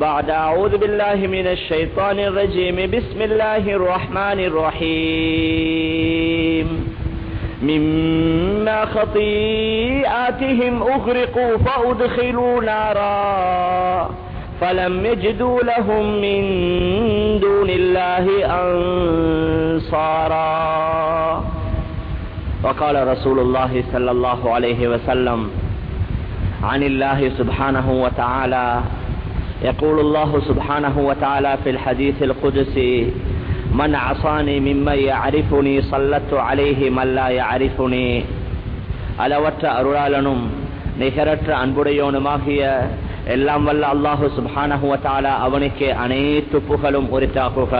بعد أعوذ بالله من الشيطان الرجيم. بسم الله الرحمن الرحيم. مما خطيئاتهم أغرقوا فأدخلوا نارا فلم يجدوا لهم من دون الله أنصارا. وقال رسول الله صلى الله عليه وسلم عن الله سبحانه وتعالى يقول الله سبحانه وتعالى في الحديث القدسي من عصاني ممن يعرفني صلت عليه من لا يعرفني அளவற்ற அருளாளனும் நிகரற்ற அன்புடையோனுமாகிய எல்லாம் வல்ல அல்லாஹு சுபானகுவத்தாலா அவனுக்கே அனைத்து புகழும் உரித்தாகுக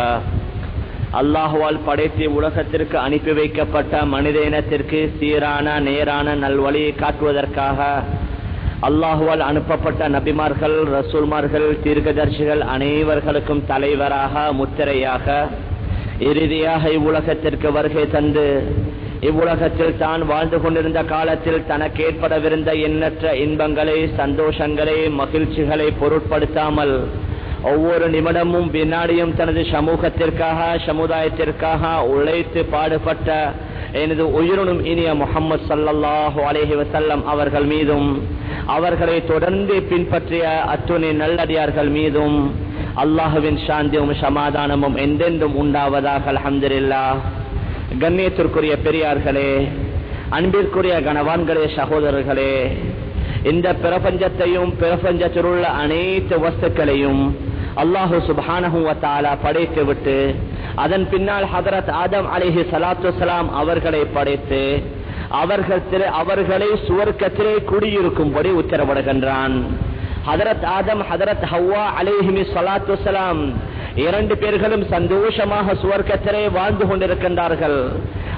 அல்லாஹுவால் படைத்து உலகத்திற்கு அனுப்பி வைக்கப்பட்ட மனித இனத்திற்கு சீரான நேரான நல்வழியை காட்டுவதற்காக அல்லாஹுவால் அனுப்பப்பட்ட நபிமார்கள் ரசூல்மார்கள் தீர்க்கதர்சிகள் அனைவர்களுக்கும் தலைவராக முத்திரையாக இறுதியாக இவ்வுலகத்திற்கு வருகை தந்து இவ்வுலகத்தில் தான் வாழ்ந்து கொண்டிருந்த காலத்தில் தனக்கு ஏற்படவிருந்த எண்ணற்ற இன்பங்களை சந்தோஷங்களை மகிழ்ச்சிகளை பொருட்படுத்தாமல் ஒவ்வொரு நிமிடமும் வினாடியும் தனது சமூகத்திற்காக சமுதாயத்திற்காக உழைத்து பாடுபட்ட எனது உயிரினும் இனிய முகமது சல்லாஹு அலேஹி வசல்லம் அவர்கள் மீதும் அவர்களை தொடர்ந்து பின்பற்றிய அத்துணை நல்லடியார்கள் மீதும் அல்லாஹுவின் சாந்தியும் சமாதானமும் எந்தெந்தும் உண்டாவதாக அலமதுல்லா கண்ணியத்திற்குரிய பெரியார்களே அன்பிற்குரிய கணவான்களே சகோதரர்களே இந்த பிரபஞ்சத்தையும் பிரபஞ்சத்தில் உள்ள அனைத்து வஸ்துக்களையும் அல்லாஹு சுபானஹுவத்தாலா படைத்து விட்டு அதன் பின்னால் ஹதரத் ஆதம் அலிஹி சலாத்து சலாம் அவர்களை படைத்து அவர்கள் அவர்களை சுவர்க்கத்திலே குடியிருக்கும்படி உத்தரவிடுகின்றான். ஹதரத் ஆதம் ஹதரத் ஹவ்வா அலேஹிமி சலாத்து சலாம் இரண்டு பேர்களும் சந்தோஷமாக சுவர்க்கத்திலே வாழ்ந்து கொண்டிருக்கின்றார்கள்.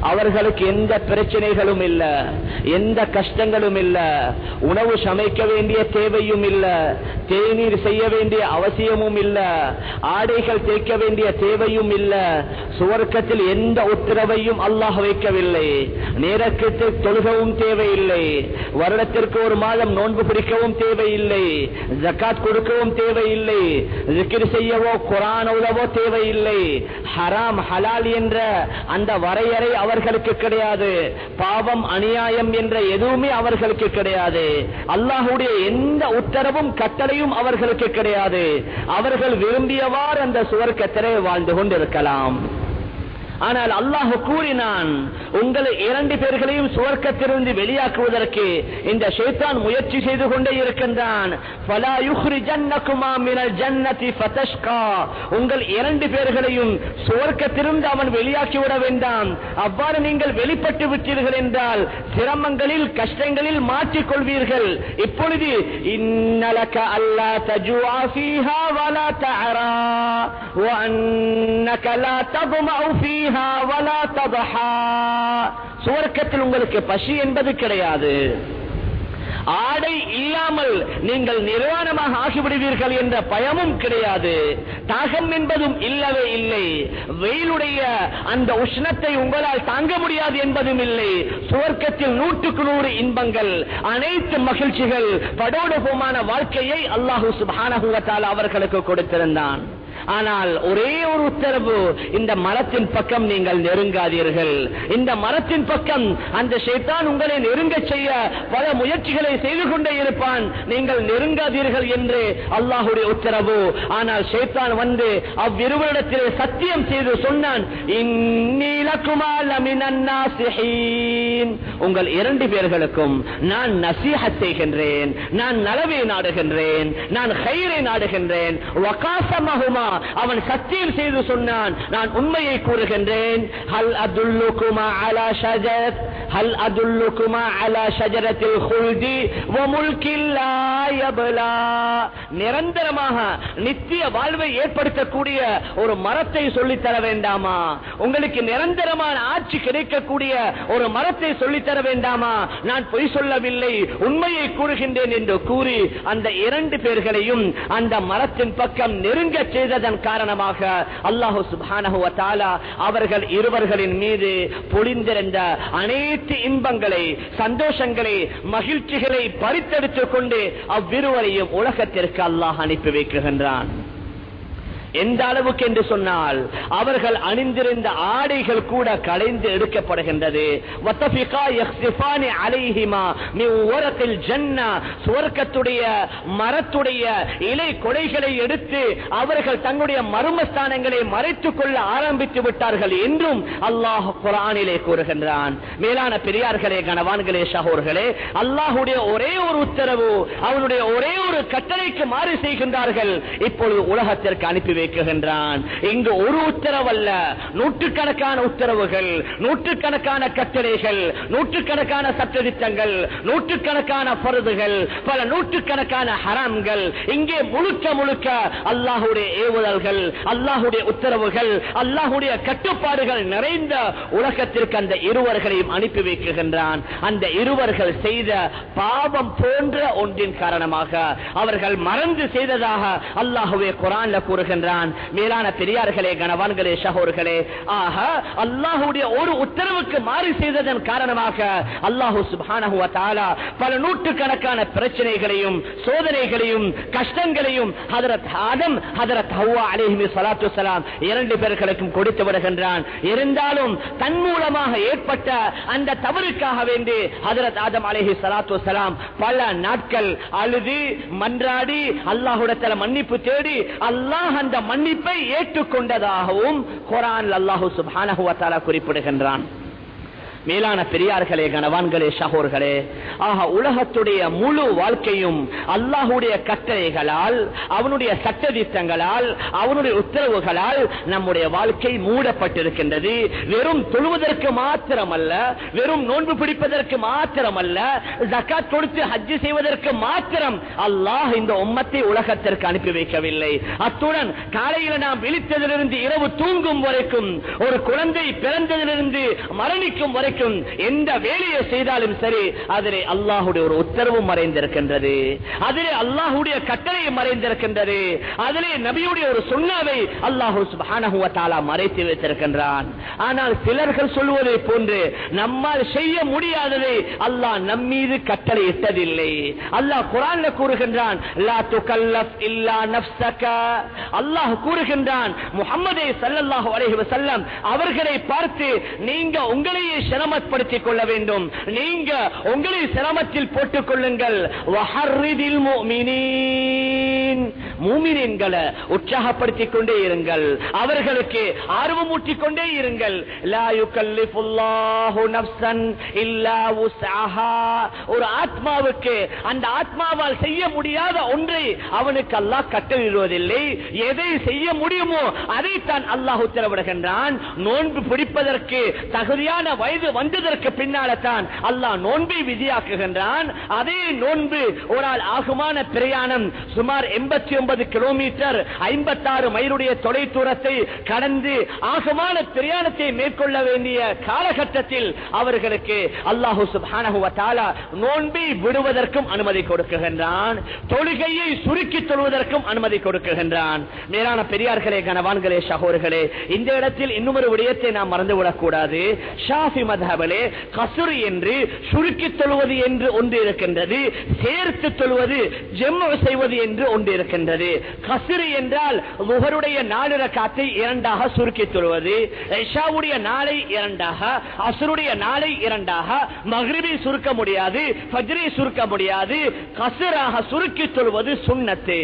அவர்களுக்கு எந்த பிரச்சனைகளும் இல்ல. எந்த கஷ்டங்களும் இல்ல. உணவு சமைக்க வேண்டிய தேவையும் இல்ல. தேநீர் செய்ய வேண்டிய அவசியமும் இல்ல. ஆடைகள் தேய்க்க வேண்டிய தேவையும் இல்ல. சுவர்க்கத்தில் எந்த உத்தரவையும் அல்லாஹ் வைக்கவில்லை. நேரத்தில் தொழுகவும் தேவையில்லை. வருடத்திற்கு ஒரு மாதம் நோன்பு பிடிக்கவும் தேவையில்லை. ஜக்காத் கொடுக்கவும் தேவையில்லை. ஜிக்கிர் செய்யவோ குரான் உதவோ தேவையில்லை. ஹராம் ஹலால் என்ற அந்த வரையறை அவர்களுக்கு கிடையாது. பாவம் அநியாயம் என்ற எதுவுமே அவர்களுக்கு கிடையாது. அல்லாஹுடைய எந்த உத்தரவும் கட்டளையும் அவர்களுக்கு கிடையாது. அவர்கள் விரும்பியவாறு அந்த சுவர்க்கத்திலே வாழ்ந்து கொண்டிருக்கலாம். ஆனால் அல்லாஹ் கூறினான் உங்களை இரண்டு பேர்களையும் சுவர்க்கத்திலிருந்து வெளியாக்குவதற்கு இந்த ஷேத்தான் முயற்சி செய்து கொண்டே இருக்கின்றான் உங்கள் இரண்டு பேர்களையும் சுவர்க்கத்திலிருந்து அவன் வெளியாக்கிவிட வேண்டாம் அவ்வாறு நீங்கள் வெளிப்பட்டு விட்டீர்கள் என்றால் சிரமங்களில் கஷ்டங்களில் மாற்றிக் கொள்வீர்கள் இப்பொழுது இன்னலக அல்லா தஜுவா ஃபீஹா வலா தஅரா وأنك لا تضمع فيها ولا تضحى சுவர்க்கத்தில் உங்களுக்கு பசி என்பது கிடையாது. ஆடை இல்லாமல் நீங்கள் நிர்வாணமாக ஆகிவிடுவீர்கள் என்ற பயமும் கிடையாது. தாகம் என்பதும் இல்லவே இல்லை. வெயிலுடைய அந்த உஷ்ணத்தை உங்களால் தாங்க முடியாது என்பதும் இல்லை. சுவர்க்கத்தில் நூற்றுக்கு நூறு இன்பங்கள் அனைத்து மகிழ்ச்சிகள் படோடபமான வாழ்க்கையை அல்லாஹு சுபானகுவத்தால் அவர்களுக்கு கொடுத்திருந்தான். ஆனால் ஒரே ஒரு உத்தரவு இந்த மரத்தின் பக்கம் நீங்கள் நெருங்காதீர்கள். இந்த மரத்தின் பக்கம் அந்த ஷேத்தான் உங்களை நெருங்க செய்ய பல முயற்சிகளை செய்து கொண்டே இருப்பான். நீங்கள் நெருங்காதீர்கள் என்று அல்லாஹுடைய உத்தரவு. ஆனால் ஷேத்தான் வந்து அவ்விருவரிடத்திலே சத்தியம் செய்து சொன்னான் உங்கள் இரண்டு பேர்களுக்கும் நான் நசீகத் செய்கின்றேன் நான் நலவை நாடுகின்றேன் நான் கயிறை நாடுகின்றேன். வகாசமகுமா அவன் சத்தியம் செய்து சொன்னான். நான் உண்மையை கூறுகின்றேன். ஹல் அதுல்லுக்குமா அலா ஹல் அதுல்லுக்குமா அலா ஷஜரத்தில் ஹுல்தி? நிரந்தரமாக நித்திய வாழ்வை ஏற்படுத்தக்கூடிய ஒரு மரத்தை சொல்லித் தர வேண்டாமா? உங்களுக்கு நிரந்தரமான ஆட்சி கிடைக்கக்கூடிய ஒரு மரத்தை சொல்லித் தர வேண்டாமா? நான் பொய் சொல்லவில்லை. உண்மையை கூறுகின்றேன் என்று கூறி அந்த இரண்டு பேர்களையும் அந்த மரத்தின் பக்கம் நெருங்க அதன் காரணமாக அல்லாஹு சுப்ஹானஹு அவர்கள் இருவர்களின் மீது பொழிந்திருந்த அனைத்து இன்பங்களை சந்தோஷங்களை மகிழ்ச்சிகளை பறித்தெடுத்துக் கொண்டு அவ்விருவரையும் உலகத்திற்கு அல்லாஹ் அனுப்பி வைக்குகின்றான் எந்த அளவுக்கு என்று சொன்னால் அவர்கள் அணிந்திருந்த ஆடைகள் கூட களைந்து எடுக்கப்படுகின்றது. மரத்துடைய இலை கொடைகளை எடுத்து அவர்கள் தங்களுடைய மர்மஸ்தானங்களை மறைத்துக் கொள்ள ஆரம்பித்து விட்டார்கள் என்றும் அல்லாஹ் குரானிலே கூறுகின்றான். மேலான பெரியார்களே கணவான்களே சகோர்களே அல்லாஹுடைய ஒரே ஒரு உத்தரவு அவனுடைய ஒரே ஒரு கட்டளைக்கு மாறு செய்கின்றார்கள். இப்பொழுது உலகத்திற்கு அனுப்பி இயக்குகின்றான் இங்கு ஒரு உத்தரவல்ல. நூற்றுக்கணக்கான உத்தரவுகள் நூற்றுக்கணக்கான கட்டளைகள் நூற்றுக்கணக்கான சட்டதிட்டங்கள் நூற்றுக்கணக்கான பருதுகள் பல நூற்றுக்கணக்கான ஹராம்கள். இங்கே முழுக்க முழுக்க அல்லாஹுடைய ஏவுதல்கள் அல்லாஹுடைய உத்தரவுகள் அல்லாஹுடைய கட்டுப்பாடுகள் நிறைந்த உலகத்திற்கு அந்த இருவர்களையும் அனுப்பி வைக்குகின்றான் அந்த இருவர்கள் செய்த பாவம் போன்ற ஒன்றின் காரணமாக அவர்கள் மறந்து செய்ததாக அல்லாஹுவே குரான்ல கூறுகின்றான் மேலான பெரியார்களே கணவான்களே சகோர்களே ஆக அல்லாஹுடைய ஒரு உத்தரவுக்கு மாறி செய்ததன் காரணமாக அல்லாஹு சுபானஹுவ தாலா தஆலா பல நூற்றுக்கணக்கான பிரச்சனைகளையும் சோதனைகளையும் கஷ்டங்களையும் ஹதரத் ஆதம் ஹதரத் ஹவ்வா அலைஹி சலாத்து சலாம் இரண்டு பேர்களுக்கும் கொடுத்து வருகின்றான். இருந்தாலும் தன் மூலமாக ஏற்பட்ட அந்த தவறுக்காக வேண்டி ஹதரத் ஆதம் அலைஹி சலாத்து சலாம் பல நாட்கள் அழுது மன்றாடி அல்லாஹுடத்தில் மன்னிப்பு தேடி அல்லாஹ் அந்த மன்னிப்பை ஏற்றுக்கொண்டதாகவும் குரான் அல்லாஹூ சுப்ஹானஹு குறிப்பிடுகின்றான். மேலான பெரியார்களே கணவான்களே சகோர்களே. ஆக உலகத்துடைய முழு வாழ்க்கையும் அல்லாஹுடைய கட்டளைகளால் அவனுடைய சட்டதிட்டங்களால் அவனுடைய உத்தரவுகளால் நம்முடைய வாழ்க்கை மூடப்பட்டிருக்கின்றது. வெறும் தொழுவதற்கு மாத்திரமல்ல வெறும் நோன்பு பிடிப்பதற்கு மாத்திரமல்ல ஜக்காத் கொடுத்து ஹஜ்ஜு செய்வதற்கு மாத்திரம் அல்லாஹ் இந்த உம்மத்தை உலகத்திற்கு அனுப்பி வைக்கவில்லை. அத்துடன் காலையில் நாம் விழித்ததிலிருந்து இரவு தூங்கும் வரைக்கும் ஒரு குழந்தை பிறந்ததிலிருந்து மரணிக்கும் வரைக்கும் எந்த வேலையை செய்தாலும் சரி அதிலே அல்லாஹுடைய ஒரு உத்தரவும் மறைந்திருக்கின்றது. அதிலே அல்லாஹுடைய கட்டளையும் மறைந்திருக்கின்றது. அதிலே நபியுடைய ஒரு சுண்ணாவை அல்லாஹு சுப்ஹானஹு மறைத்து வைத்திருக்கின்றான். ஆனால் சிலர்கள் சொல்வதை போன்று நம்மால் செய்ய முடியாததை அல்லாஹ் நம்மீது கட்டளை இட்டதில்லை அல்லாஹ் குரான்ல கூறுகின்றான் அல்லாஹ் கூறுகின்றான் முஹம்மதே சல்லாஹு அலைஹி வசல்லம் அவர்களை பார்த்து நீங்க உங்களையே சிரமப்படுத்திக் கொள்ள வேண்டும். நீங்க உங்களை சிரமத்தில் போட்டுக் கொள்ளுங்கள். வஹர்ரிதில் மூமினீன்களை உற்சாகப்படுத்திக் கொண்டே இருங்கள். அவர்களுக்கு ஆர்வமூட்டிக் கொண்டே இருங்கள். ஒரு ஆத்மாவுக்கு அந்த ஆத்மாவால் செய்ய முடியாத ஒன்றை அவனுக்கு அல்லாஹ் கட்டளிடுவதில்லை. எதை செய்ய முடியுமோ அதைத்தான் அல்லாஹ் உத்தரவிடுகின்றான். நோன்பு பிடிப்பதற்கு தகுதியான வயது வந்ததற்கு பின்னால்தான் அல்லாஹ் நோன்பை விதியாக்குகின்றான். அதே நோன்பு ஒரு ஆள் ஆகுமான பிரயாணம் சுமார் எண்பத்தி ஒன்பது கிலோமீட்டர் ஐம்பத்தாறு மைலுடைய தொலை தூரத்தை கடந்து ஆகமான பிரயாணத்தை மேற்கொள்ள வேண்டிய காலகட்டத்தில் அவர்களுக்கு அல்லாஹு சுப்ஹானஹு நோன்பை விடுவதற்கும் அனுமதி கொடுக்குகின்றான். தொழுகையை சுருக்கி தொழுவதற்கும் அனுமதி கொடுக்குகின்றான். மேலான பெரியார்களே கனவான்களே சகோர்களே இந்த இடத்தில் இன்னும் ஒரு விடயத்தை நாம் மறந்துவிடக் கூடாது ஷாஃபி மதஹபிலே கசுர் என்று சுருக்கி தொழுவது என்று ஒன்று இருக்கின்றது சேர்த்து தொழுவது ஜெம்மு செய்வது என்று ஒன்று இருக்கின்றது. இருக்கின்றது என்றால் முகருடைய நாலு ரக்காத்தை இரண்டாக சுருக்கி தொழுவது ஐஷாவுடைய நாளை இரண்டாக அசுருடைய நாளை இரண்டாக மகிழ்வி சுருக்க முடியாது ஃபஜ்ரை சுருக்க முடியாது கசுராக சுருக்கி தொழுவது சுண்ணத்து.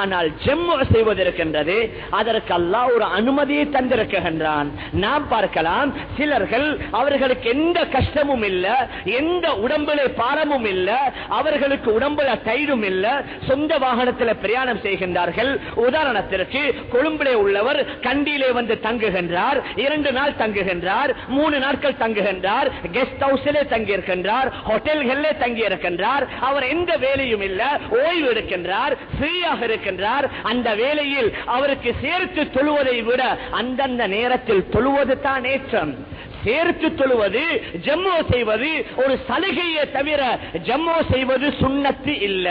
ஆனால் ஜெம்மு செய்வதற்கின்றது அதற்கு அல்லாஹ் ஒரு அனுமதியை தந்திருக்கின்றான். நாம் பார்க்கலாம் சிலர்கள் அவர்கள் அவர்களுக்கு எந்த கஷ்டமும் இல்ல எந்த உடம்புல பாரமும் இல்ல அவர்களுக்கு உடம்புல தயிரும் இல்ல சொந்த வாகனத்தில் பிரயாணம் செய்கின்றார்கள். உதாரணத்திற்கு கொழும்பிலே உள்ளவர் கண்டியிலே வந்து தங்குகின்றார் இரண்டு நாள் தங்குகின்றார் மூணு நாட்கள் தங்குகின்றார் கெஸ்ட் ஹவுஸிலே தங்கியிருக்கின்றார் ஹோட்டல்களிலே தங்கி இருக்கின்றார் அவர் எந்த வேலையும் இல்ல ஓய்வு எடுக்கின்றார் ஃப்ரீயாக இருக்கின்றார். அந்த வேலையில் அவருக்கு சேர்த்து தொழுவதை விட அந்தந்த நேரத்தில் தொழுவது தான் ஏற்றம் சேர்த்து தொழுவது ஜம்மோ செய்வது ஒரு சலுகையை தவிர ஜம்மோ செய்வது சுண்ணத்து இல்ல.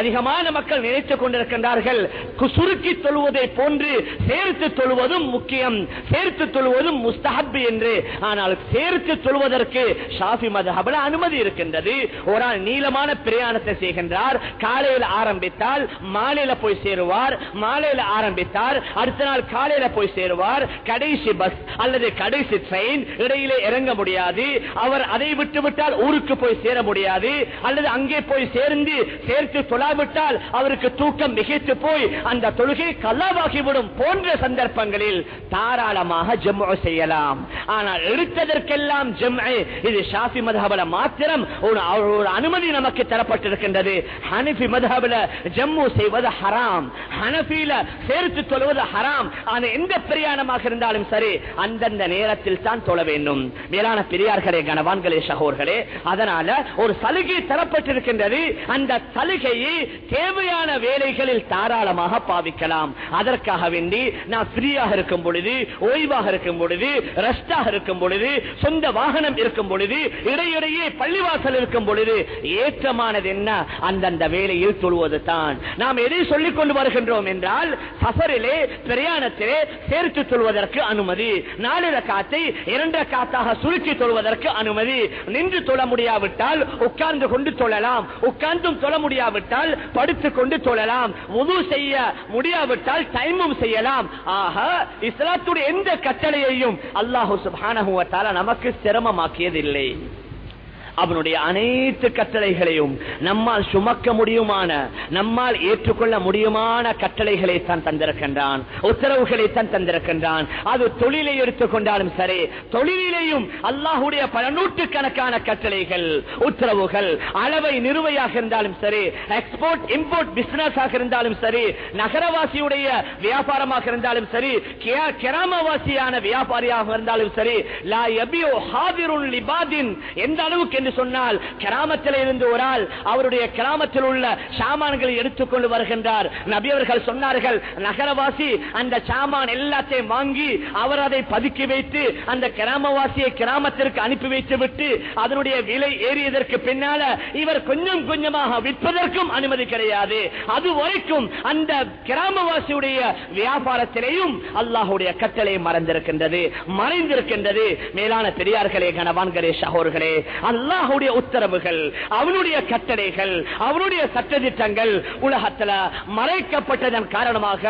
அதிகமான மக்கள் நினைத்துக் கொண்டிருக்கின்றார்கள். சுருக்கி தொழுவதை போன்று சேர்த்து தொழுவதும் முக்கியம். சேர்த்து தொழுவதும் முஸ்தஹப் என்று. ஆனால் சேர்த்து தொழுவதற்கு ஷாஃபி மதஹபில் அனுமதி இருக்கின்றது. ஒரு ஆள் நீளமான பிரயாணத்தை செய்கின்றார். காலையில் ஆரம்பித்தால் மாலையில போய் சேருவார். மாலையில ஆரம்பித்தார் அடுத்த நாள் காலையில போய் சேருவார். கடைசி பஸ் அல்லது கடைசி ட்ரெயின் இடையிலே இறங்க முடியாது. அவர் அதை விட்டுவிட்டால் ஊருக்கு போய் சேர முடியாது. அல்லது அங்கே போய் சேர்ந்து சேர்த்து தொழாவிட்டால் அவருக்கு தூக்கம் மிகைத்து போய் அந்த தொழுகை கல்லாவாகிவிடும் போன்ற சந்தர்ப்பங்களில் தாராளமாக ஜம்மு செய்யலாம். ஆனால் எடுத்ததற்கெல்லாம் ஜம்ஐ இது ஷாஃபி மதஹபல மாத்திரம் ஒரு அனுமதி நமக்கு தரப்பட்டிருக்கின்றது. ஹனிஃபி மதஹபல ஜம்மு செய்வது ஹராம். ஹனஃபில சேர்த்து தொழுவது ஹராம். ஆனா எந்த பிரயாணமாக இருந்தாலும் சரி அந்தந்த நேரத்தில் தான் தொழ வேண்டும். மேலான பெரியார்களே கனவான்களே சகோர்களே அதனால ஒரு சலுகை தரப்பட்டிருக்கின்றது. அந்த சலுகையை தேவையான வேலைகளில் தாராளமாக பாவிக்கலாம். அதற்காக வேண்டி நான் ஃப்ரீயாக இருக்கும் பொழுது ஓய்வாக இருக்கும் பொழுது ரெஸ்டாக இருக்கும் பொழுது சொந்த வாகனம் இருக்கும் பொழுது இடையிடையே பள்ளிவாசல் இருக்கும் பொழுது ஏற்றமானது என்ன? அந்தந்த வேலையில் தொழுவது தான். நாம் எதை சொல்லிக் கொண்டு வருகின்றோம் என்றால் சஃபரிலே பிரயாணத்திலே சேர்த்து சொல்வதற்கு அனுமதி. நாலு ரக்காத்தை இரண்டு காத்தாக சுருக்கி தொழுவதற்கு அனுமதி. நின்று தொழ முடியாவிட்டால் உட்கார்ந்து கொண்டு தொழலாம். உட்கார்ந்தும் தொழ முடியாவிட்டால் படுத்துக் கொண்டு தொழலாம். உது செய்ய முடியாவிட்டால் டைமும் செய்யலாம். ஆக இஸ்லாத்துடைய எந்த கட்டளையையும் அல்லாஹு சுபானகுவத்தால நமக்கு சிரமமாக்கியதில்லை. அவனுடைய அனைத்து கட்டளைகளையும் நம்மால் சுமக்க முடியுமான நம்மால் ஏற்றுக்கொள்ள முடியுமான கட்டளைகளை தான் தந்திருக்கின்றான். உத்தரவுகளை தான் தந்திருக்கின்றான். அது தொழிலை எடுத்துக்கொண்டாலும் சரி தொழிலையும் அல்லாஹுடைய பல நூற்றுக்கணக்கான கட்டளைகள் உத்தரவுகள் அளவை நிறுவையாக இருந்தாலும் சரி எக்ஸ்போர்ட் இம்போர்ட் பிசினஸ் ஆக இருந்தாலும் சரி நகரவாசியுடைய வியாபாரமாக இருந்தாலும் சரி கிராமவாசியான வியாபாரியாக இருந்தாலும் சரி லா ஹாதிருன் லிபாதின் எந்த அளவுக்கு என்று சொன்னால் கிராமத்தில் இருந்து ஒரு ஆள் அவருடைய கிராமத்தில் உள்ள சாமான்களை எடுத்துக்கொண்டு வருகின்றார். நபி அவர்கள் சொன்னார்கள் நகரவாசி அந்த சாமான் எல்லாத்தையும் வாங்கி அவர் அதை பதுக்கி வைத்து அந்த கிராமவாசியை கிராமத்திற்கு அனுப்பி வைத்து விட்டு அதனுடைய விலை ஏறியதற்கு பின்னால இவர் கொஞ்சம் கொஞ்சமாக விற்பதற்கும் அனுமதி கிடையாது. அது வரைக்கும் அந்த கிராமவாசியுடைய வியாபாரத்திலேயும் அல்லாஹுடைய கட்டளை மறந்திருக்கின்றது மறைந்திருக்கின்றது. மேலான பெரியார்களே கனவான்களே சகோர்களே அல்லாஹுடைய உத்தரவுகள் அவனுடைய கட்டளைகள் அவனுடைய சட்டதிட்டங்கள் உலகத்தில் மறைக்கப்பட்டதன் காரணமாக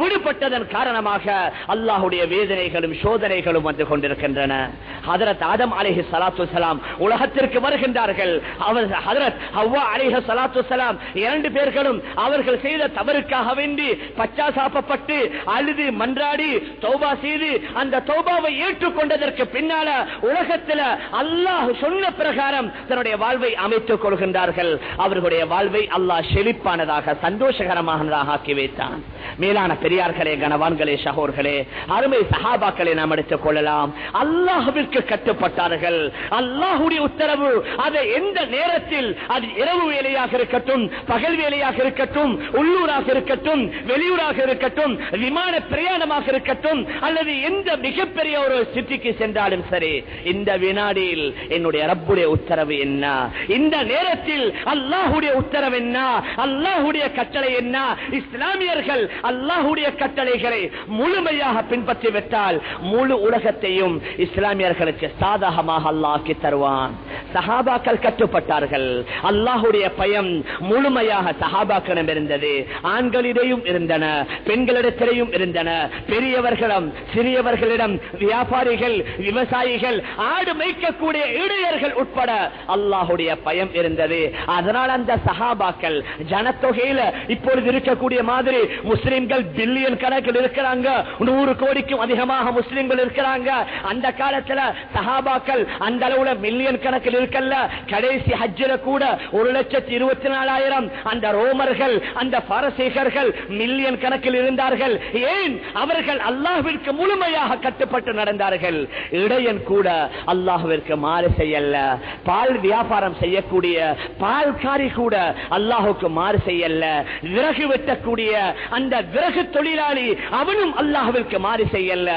விடுபட்டதன் காரணமாக அல்லாஹுடைய வேதனைகளும் சோதனைகளும் வந்து கொண்டிருக்கின்றன. ஹதரத் ஆதம் அலிஹி சலாத்து சலாம் உலகத்திற்கு வருகின்றார்கள். அவர் ஹதரத் ஹவ்வா அலிஹ சலாத்து சலாம் இரண்டு பேர்களும் அவர்கள் செய்த தவறுக்காக வேண்டி பச்சாசாப்பப்பட்டு அழுது மன்றாடி தௌபா செய்து அந்த தௌபாவை ஏற்றுக்கொண்டதற்கு பின்னால உலகத்தில் அல்லாஹ் சொன்ன பிறகு பிரகாரம் தன்னுடைய வாழ்வை அமைத்துக் கொள்கின்றார்கள். அவர்களுடைய வாழ்வை அல்லாஹ் செழிப்பானதாக சந்தோஷகரமானதாக ஆக்கி வைத்தான். மேலான பெரியார்களே கனவான்களே சகோர்களே அருமை சகாபாக்களை நாம் எடுத்துக் கொள்ளலாம். அல்லாஹுவிற்கு கட்டுப்பட்டார்கள். அல்லாஹுடைய உத்தரவு அதை எந்த நேரத்தில் அது இரவு வேலையாக இருக்கட்டும் பகல் வேலையாக இருக்கட்டும் உள்ளூராக இருக்கட்டும் வெளியூராக இருக்கட்டும் விமான பிரயாணமாக இருக்கட்டும் அல்லது எந்த மிகப்பெரிய ஒரு சிட்டிக்கு சென்றாலும் சரி இந்த வினாடியில் என்னுடைய ரப்புடைய உத்தரவு என்ன? இந்த நேரத்தில் அல்லாஹுடைய உத்தரவு என்ன? அல்லாஹுடைய கட்டளை என்ன? இஸ்லாமியர்கள் அல்லாஹுடைய கட்டளைகளை முழுமையாக பின்பற்றி விட்டால் முழு உலகத்தையும் இஸ்லாமியர்களுக்கு சாதகமாக அல்லாக்கி தருவான். சஹாபாக்கள் கட்டுப்பட்டார்கள். அல்லாஹுடைய பயம் முழுமையாக சஹாபாக்களிடம் இருந்தது. ஆண்களிடையும் இருந்தன பெண்களிடத்திலையும் இருந்தன. பெரியவர்களிடம் சிறியவர்களிடம் வியாபாரிகள் விவசாயிகள் ஆடு மேய்க்கக்கூடிய இடையர்கள் உட்பட அல்லாஹுடைய பயம் இருந்தது. அதனால் அந்த சஹாபாக்கள் ஜனத்தொகையில இப்பொழுது இருக்கக்கூடிய மாதிரி முஸ்லிம்கள் பில்லியன் கணக்கில் இருக்கிறாங்க. நூறு கோடிக்கும் அதிகமாக முஸ்லிம்கள் இருக்கிறாங்க. அந்த காலத்துல சஹாபாக்கள் அந்த அளவுல மில்லியன் கணக்கில் இருக்கல்ல. கடைசி ஹஜ்ஜில கூட ஒரு லட்சத்தி இருபத்தி நாலாயிரம் அந்த ரோமர்கள் அந்த பரசீகர்கள் மில்லியன் கணக்கில் இருந்தார்கள். ஏன்? அவர்கள் அல்லாஹ்விற்கு முழுமையாக கட்டுப்பட்டு நடந்தார்கள். இடையன் கூட அல்லாஹ்விற்கு மாறு செய்யல. பால் வியாபாரம் செய்யக்கூடிய பால்காரி கூட அல்லாஹுக்கு மாறு செய்யல விறகு வெட்டக்கூடிய அந்த விறகு தொழிலாளி அவனும் அல்லாஹுவிற்கு மாறு செய்யல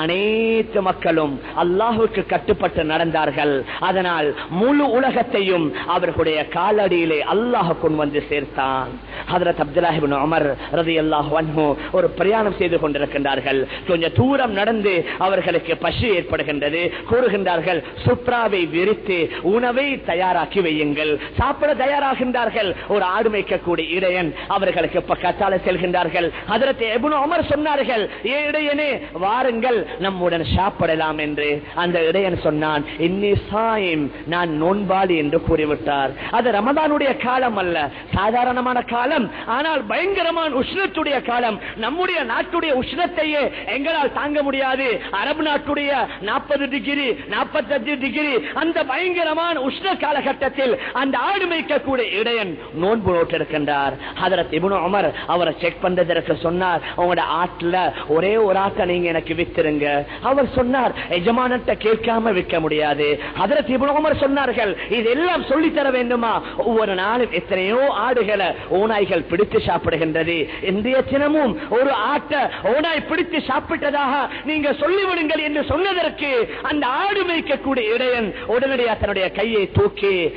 அனைத்து மக்களும் அல்லாஹுக்கு கட்டுப்பட்டு நடந்தார்கள். அதனால் முழு உலகத்தையும் அவர்களுடைய காலடியிலே அல்லாஹ் கொண்டு வந்து சேர்த்தான். ஹதரத் அப்துல்லாஹிபின் அமர் ரலியல்லாஹு அன்ஹு ஒரு பிரயாணம் செய்து கொண்டிருக்கின்றார்கள். கொஞ்சம் தூரம் நடந்து அவர்களுக்கு பசி ஏற்படுகின்றது. கூறுகின்றார்கள் சுப்ராவை விரித்து உணவை தயாராக்கி வையுங்கள். சாப்பிட தயாராகின்றார்கள். ஒரு ஆடு மேய்க்கக்கூடிய இடையன் அவர்களுக்கு பக்கத்தால செல்கின்றார்கள். அதற்கு எபுன் அமர் சொன்னார்கள் ஏ இடையனே வாருங்கள் நம்முடன் சாப்பிடலாம் என்று. அந்த இடையன் சொன்னான் இன்னி சாயம் நான் நோன்பாளி என்று கூறிவிட்டார். அது ரமதானுடைய காலம் அல்ல சாதாரணமான காலம். ஆனால் பயங்கரமான உஷ்ணத்துடைய காலம். நம்முடைய நாட்டுடைய உஷ்ணத்தையே எங்களால் தாங்க முடியாது. அரபு நாட்டுடைய நாற்பது டிகிரி நாற்பத்தஞ்சு டிகிரி அந்த பயங்கர பயங்கரமான உஷ்ண காலகட்டத்தில் அந்த ஆடு மேய்க்கக்கூடிய இடையன் நோன்பு நோட்டிருக்கின்றார். ஹதரத் இப்னு அமர் அவரை செக் பண்றதற்கு சொன்னார் அவங்களோட ஆட்டுல ஒரே ஒரு ஆட்டை நீங்க எனக்கு வித்துருங்க. அவர் சொன்னார் எஜமானத்தை கேட்காம விற்க முடியாது. ஹதரத் இப்னு அமர் சொன்னார்கள் இதெல்லாம் சொல்லித்தர வேண்டுமா? ஒவ்வொரு நாளும் எத்தனையோ ஆடுகளை ஓநாய்கள் பிடித்து சாப்பிடுகின்றது. இன்றைய தினமும் ஒரு ஆட்டை ஓநாய் பிடித்து சாப்பிட்டதாக நீங்க சொல்லிவிடுங்கள் என்று சொன்னதற்கு அந்த ஆடு மேய்க்கக்கூடிய இடையன் உடனடியாக தன்னுடைய கையை தூக்கி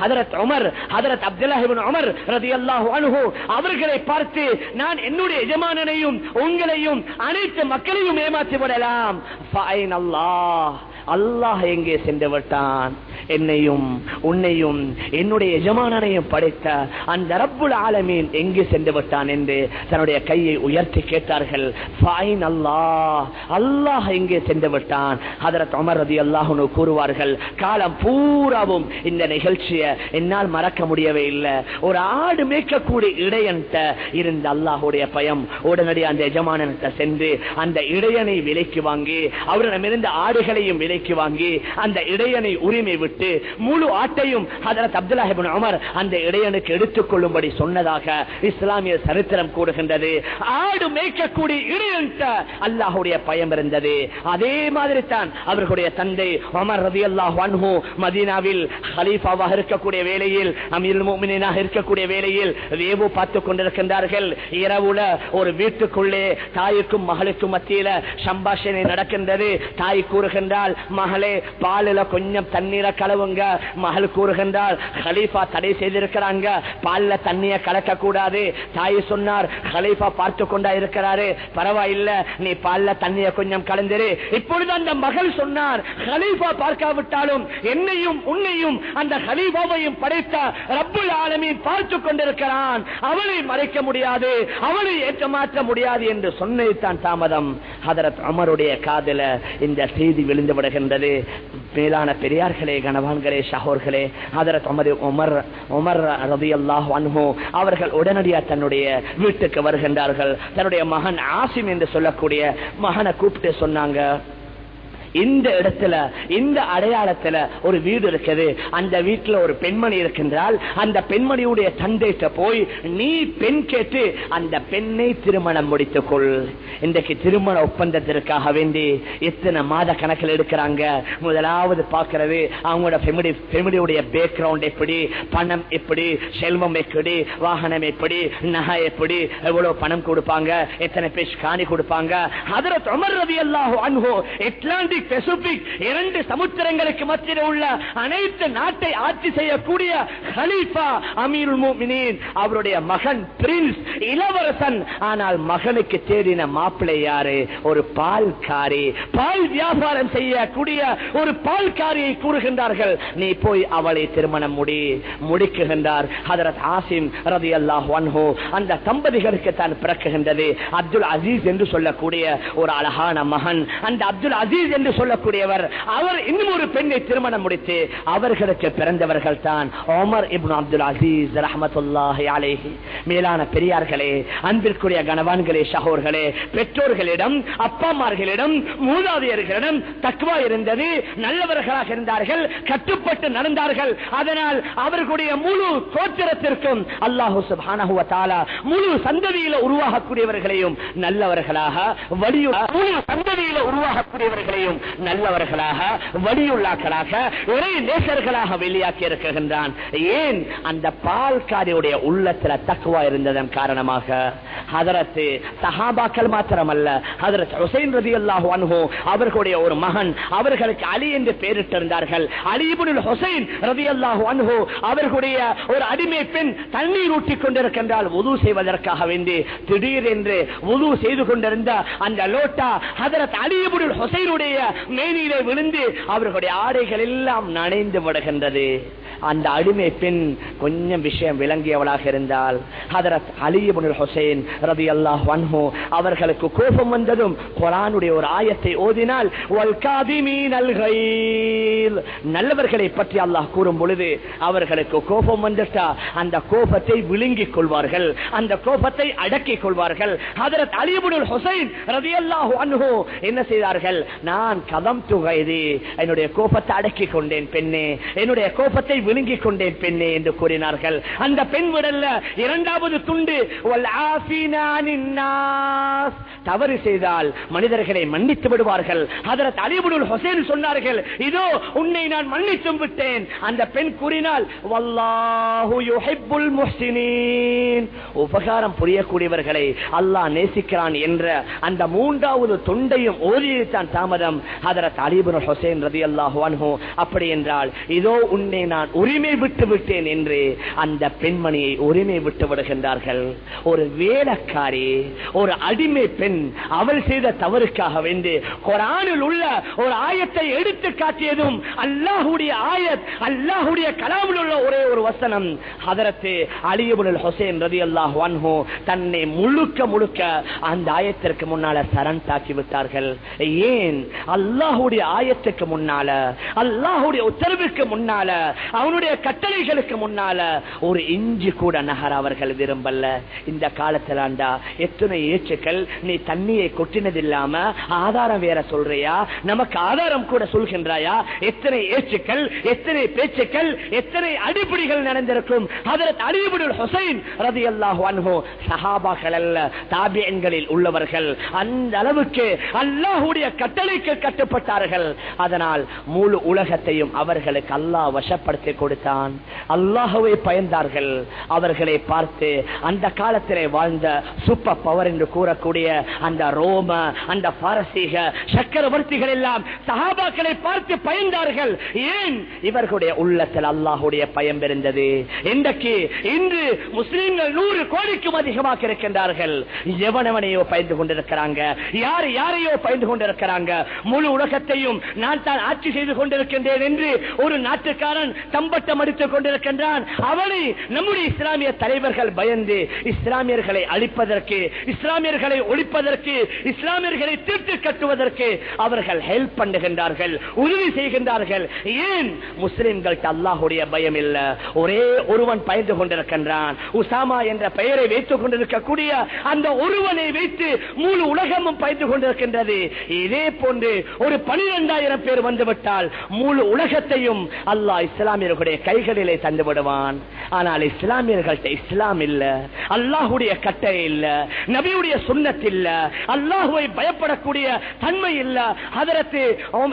ஹதரத் உமர் ஹதரத் அப்துல்லாஹிபின் உமர் ரதியல்லாஹு அன்ஹு அவர்களை பார்த்து நான் என்னுடைய எஜமானனையும் உங்களையும் அனைத்து மக்களையும் ஏமாற்றி விடலாம். ஃபைன் அல்லாஹ். அல்லாஹ் எங்கே சென்று விட்டான் என்னையும் உன்னையும் என்னுடைய எஜமானனையும் படைத்த அந்த ரப்புல் ஆலமீன் எங்கே சென்று விட்டான் என்று தன்னுடைய கையை உயர்த்தி கேட்டார்கள். ஃபைன் அல்லாஹ் அல்லாஹ் எங்கே சென்று விட்டான் ஹதரத் அமர் ரதி அல்லாஹுன்னு கூறுவார்கள். காலம் பூராவும் இந்த நிகழ்ச்சியை என்னால் மறக்க முடியவே இல்லை. ஒரு ஆடு மேய்க்கக்கூடிய இடையன்ட்ட இருந்த அல்லாஹுடைய பயம் உடனடி அந்த எஜமானன்ட்ட சென்று அந்த இடையனை விலைக்கு வாங்கி அவரிடமிருந்த ஆடுகளையும் விலைக்கு வாங்கி அந்த இடையனை உரிமை விட்டு முழு ஆட்டையும் ஹதரத் அப்துல்லாஹிபின் உமர் அந்த இடையனுக்கு எடுத்துக் கொள்ளும்படி சொன்னதாக இஸ்லாமிய சரித்திரம் கூறுகின்றது. ஆடு மேய்க்கக்கூடிய இடையன் அல்லாஹுடைய பயம் இருந்தது. அதே மாதிரி தான் அவர்களுடைய தந்தை உமர் ரதி அல்லாஹு மதீனாவில் ஹலீஃபாவாக இருக்கக்கூடிய வேளையில் அமீர் மோமினாக இருக்கக்கூடிய வேளையில் வேவு பார்த்துக் கொண்டிருக்கின்றார்கள். இரவுல ஒரு வீட்டுக்குள்ளே தாய்க்கும் மகளுக்கும் மத்தியில சம்பாஷணை நடக்கின்றது. தாய் கூறுகின்றால் மகளே பாலில கொஞ்சம் தண்ணீரை கலவுங்க. மகள் கூறுகின்றால் ஹலீஃபா தடை செய்திருக்கிறாங்க. பால்ல தண்ணிய கலக்க கூடாது தாய் சொன்னார் ஹலீஃபா பார்த்து கொண்டா இருக்கிறாரு. பரவாயில்ல நீ பால்ல தண்ணிய கொஞ்சம் கலந்துரு. இப்பொழுது அந்த மகள் சொன்னார் ஹலீஃபா பார்க்காவிட்டாலும் என்னையும் உன்னையும் அந்த ஹலீஃபாவையும் படைத்த ரப்புல் ஆலமி பார்த்து கொண்டிருக்கிறான். அவளை மறைக்க முடியாது அவளை ஏற்றமாற்ற முடியாது என்று சொன்னதுதான் தாமதம். அதரத் அமருடைய காதல இந்த செய்தி விழுந்துவிட வருகின்றது. மேலான பெரியார்களே கணவான்களே ஷஹோர்களே ஹதரத் அமது உமர் உமர் ரதி அல்லாஹ் அன்ஹு அவர்கள் உடனடியாக தன்னுடைய வீட்டுக்கு வருகின்றார்கள். தன்னுடைய மகன் ஆசிம் என்று சொல்லக்கூடிய மகனை கூப்பிட்டு சொன்னாங்க. இந்த இடத்துல இந்த அடையாளத்துல ஒரு வீடு இருக்குது. அந்த வீட்டுல ஒரு பெண்மணி இருக்கின்றால் அந்த பெண்மணியுடைய தந்தைகிட்ட போய் நீ பெண் கேட்டு அந்த பெண்ணை திருமணம் முடித்துக் கொள் இன்றைக்கு திருமண ஒப்பந்தத்திற்காக வேண்டி எத்தனை மாத கணக்கில் எடுக்கிறாங்க? முதலாவது பார்க்கிறது அவங்களோட ஃபெமிலியுடைய பேக்ரவுண்ட் எப்படி பணம் எப்படி செல்வம் எப்படி வாகனம் எப்படி நகை எப்படி எவ்வளவு பணம் கொடுப்பாங்க எத்தனை பேர் காணி கொடுப்பாங்க? அதில் தொமர் ரவி அல்லாஹோ அன்ஹோ அட்லாண்டிக் பெசிபிக் இரண்டு சமுத்திரங்களுக்கு மத்தியில் உள்ள அனைத்து நாட்டை ஆட்சி செய்யக்கூடிய ஹலீஃபா அமீருல் முஃமினீன் அவருடைய மகன் பிரின்ஸ் இளவரசன். ஆனால் மகனுக்கு தேடின மாப்பிள்ளை யாரு? ஒரு பால்காரி. பால் வியாபாரம் செய்யக்கூடிய ஒரு பால்காரியை கூறுகின்றார்கள். நீ போய் அவளை திருமணம் முடி முடிக்குகின்றார். ஹதரத் ஆசிம் ரதி அல்லாஹ் அந்த தம்பதிகளுக்கு தான் பிறக்குகின்றது. அப்துல் அசீஸ் என்று சொல்லக்கூடிய ஒரு அழகான மகன். அந்த அப்துல் அசீஸ் என்று என்று சொல்லக்கூடியவர். அவர் இன்னும் ஒரு பெண்ணை திருமணம் முடித்து அவர்களுக்கு பிறந்தவர்கள் தான் ஓமர் இப்னு அப்துல் அசீஸ் ரஹமத்துல்லாஹி அலைஹி. மேலான பெரியார்களே அன்பிற்குரிய கணவான்களே சகோர்களே பெற்றோர்களிடம் அப்பாமார்களிடம் மூதாதையர்களிடம் தக்குவா இருந்தது. நல்லவர்களாக இருந்தார்கள் கட்டுப்பட்டு நடந்தார்கள். அதனால் அவர்களுடைய முழு தோற்றத்திற்கும் அல்லாஹு சுப்ஹானஹு வ முழு சந்ததியில உருவாகக்கூடியவர்களையும் நல்லவர்களாக வழியு முழு சந்ததியில உருவாகக்கூடியவர்களையும் நல்லவர்களாக வழியுள்ளாக்களாக ஒரே நேசர்களாக வெளியாக்கி இருக்கின்றான் ஏன்? அந்த பால்காரியுடைய உள்ளத்துல தக்குவா இருந்ததன் காரணமாக. அதரத்து சஹாபாக்கள் மாத்திரமல்ல ஹதரத் ஹுசைன் ரதி அல்லாஹு அன்ஹு அவர்களுடைய ஒரு மகன் அவர்களுக்கு அலி என்று பெயரிட்டிருந்தார்கள். அலிபுனில் ஹுசைன் ரதி அல்லாஹு அன்ஹு அவர்களுடைய ஒரு அடிமை பெண் தண்ணீர் ஊட்டிக் கொண்டிருக்கின்றால் உது செய்வதற்காக வேண்டி திடீர் என்று உது செய்து கொண்டிருந்த அந்த லோட்டா அதரத் அலிபுனில் ஹுசைனுடைய மேனியிலே விழுந்து அவர்களுடைய ஆடைகள் எல்லாம் நனைந்து விடுகின்றது. அந்த அடிமை பெண் கொஞ்சம் விஷயம் விளங்கியவளாக இருந்தால் ஹதரத் அலிபுல் ஹுசைன் ரதி அல்லாஹ் வன்ஹோ அவர்களுக்கு கோபம் வந்ததும் குரானுடைய ஒரு ஆயத்தை ஓதினால் நல்லவர்களை பற்றி அல்லாஹ் கூறும் பொழுது அவர்களுக்கு கோபம் வந்துட்டா அந்த கோபத்தை விழுங்கிக் கொள்வார்கள். அந்த கோபத்தை அடக்கிக் கொள்வார்கள். ஹதரத் அலிபுல் ஹுசைன் ரதி அல்லாஹ் வன்ஹோ என்ன செய்தார்கள்? நான் கதம் துகைதி என்னுடைய கோபத்தை அடக்கிக் கொண்டேன் பெண்ணே. என்னுடைய கோபத்தை விழுங்கிக் கொண்டேன் பெண்ணே என்று கூறினார்கள். அந்த பெண் விடல்ல இரண்டாவது துண்டு தவறு செய்தால் மனிதர்களை மன்னித்து விடுவார்கள். ஹதரத் அலிபுல் ஹொசேன் சொன்னார்கள் இதோ உன்னை நான் மன்னித்தும் விட்டேன். அந்த பெண் கூறினால் வல்லாஹு உபகாரம் புரியக்கூடியவர்களை அல்லாஹ் நேசிக்கிறான் என்ற அந்த மூன்றாவது தொண்டையும் ஓதியத்தான் தாமதம். அதர அலிபுல் ஹொசேன் ரதி அல்லாஹு அப்படி என்றால் இதோ உன்னை நான் உரிமை விட்டு விட்டேன் என்று அந்த பெண்மணியை உரிமை விட்டு விடுகின்றார்கள் ஒரு வேலைக்காரி ஒரு அடிமை பெண் அவள் செய்த தவறுக்காக வேண்டு குரானில் உள்ள ஒரு ஆயத்தை எடுத்து காட்டியதும் அல்லாஹுடைய ஆயத் அல்லாஹுடைய கலாமில் உள்ள ஒரே ஒரு வசனம். ஹதரத்து அலியபுல் ஹொசேன் ரதி அல்லாஹ் தன்னை முழுக்க முழுக்க அந்த ஆயத்திற்கு முன்னால சரண் தாக்கி விட்டார்கள். ஏன்? அல்லாஹுடைய ஆயத்துக்கு முன்னால அல்லாஹுடைய உத்தரவுக்கு முன்னால அவனுடைய கட்டளைகளுக்கு முன்னால ஒரு இஞ்சி கூட நகர அவர்கள் விரும்பல. இந்த காலத்தில் எத்தனை ஏச்சுக்கள் நீ தண்ணியை கொட்டினதில்லாம ஆதாரம் வேற சொல்றியா? நமக்கு ஆதாரம் கூட சொல்கின்றாயா? எத்தனை ஏச்சுக்கள் எத்தனை பேச்சுக்கள் எத்தனை அடிப்படைகள் நடந்திருக்கும்? அதற்கு அடிபடி ஹுசைன் ரதி அல்லாஹு அன்போ சஹாபாக்கள் அல்ல தாபியன்களில் உள்ளவர்கள். அந்த அளவுக்கு அல்லாஹுடைய கட்டளைக்கு கட்டுப்பட்டார்கள். அதனால் முழு உலகத்தையும் அவர்களுக்கு அல்லாஹ் வசப்படுத்தி கொடுத்தான். அல்லாஹுவை பயந்தார்கள். அவர்களை பார்த்து அந்த காலத்திலே வாழ்ந்த சூப்பர் பவர் என்று கூறக்கூடிய அந்த ரோம அந்த பாரசீக சக்கரவர்த்திகள் எல்லாம் சஹாபாக்களை பார்த்து பயந்தார்கள். ஏன்? இவர்களுடைய உள்ளத்தில் அல்லாஹுடைய பயம் இருந்தது. இன்றைக்கு இன்று முஸ்லிம்கள் நூறு கோடிக்கும் அதிகமாக இருக்கின்றார்கள். எவனவனையோ பயந்து கொண்டிருக்கிறாங்க? யார் யாரையோ பயந்து கொண்டிருக்கிறாங்க? முழு உலகத்தையும் நான் தான் ஆட்சி செய்து கொண்டிருக்கின்றேன் என்று ஒரு நாட்டுக்காரன் தம் தம்பட்டம் அடித்துக் கொண்டிருக்கின்றான். அவனை நம்முடைய இஸ்லாமிய தலைவர்கள் பயந்து இஸ்லாமியர்களை அழிப்பதற்கு இஸ்லாமியர்களை ஒழிப்பதற்கு இஸ்லாமியர்களை தீர்த்து கட்டுவதற்கு அவர்கள் ஹெல்ப் பண்ணுகின்றார்கள் உதவி செய்கின்றார்கள். ஏன்? முஸ்லிம்கள் அல்லாஹுடைய பயம் இல்ல. ஒரே ஒருவன் பயந்து கொண்டிருக்கின்றான். உசாமா என்ற பெயரை வைத்துக் கொண்டிருக்கக்கூடிய அந்த ஒருவனை வைத்து முழு உலகமும் பயந்து கொண்டிருக்கின்றது. இதே போன்று ஒரு பனிரெண்டாயிரம் பேர் வந்துவிட்டால் முழு உலகத்தையும் அல்லாஹ் இஸ்லாமிய அவர்களுடைய கைகளிலே தந்து விடுவான். ஆனால் இஸ்லாமியர்கள்ட்ட இஸ்லாம் இல்ல. அல்லாஹுடைய கட்டளை இல்ல. நபியுடைய சுண்ணத் இல்ல. அல்லாஹுவை பயப்படக்கூடிய தன்மை இல்ல. அதற்கு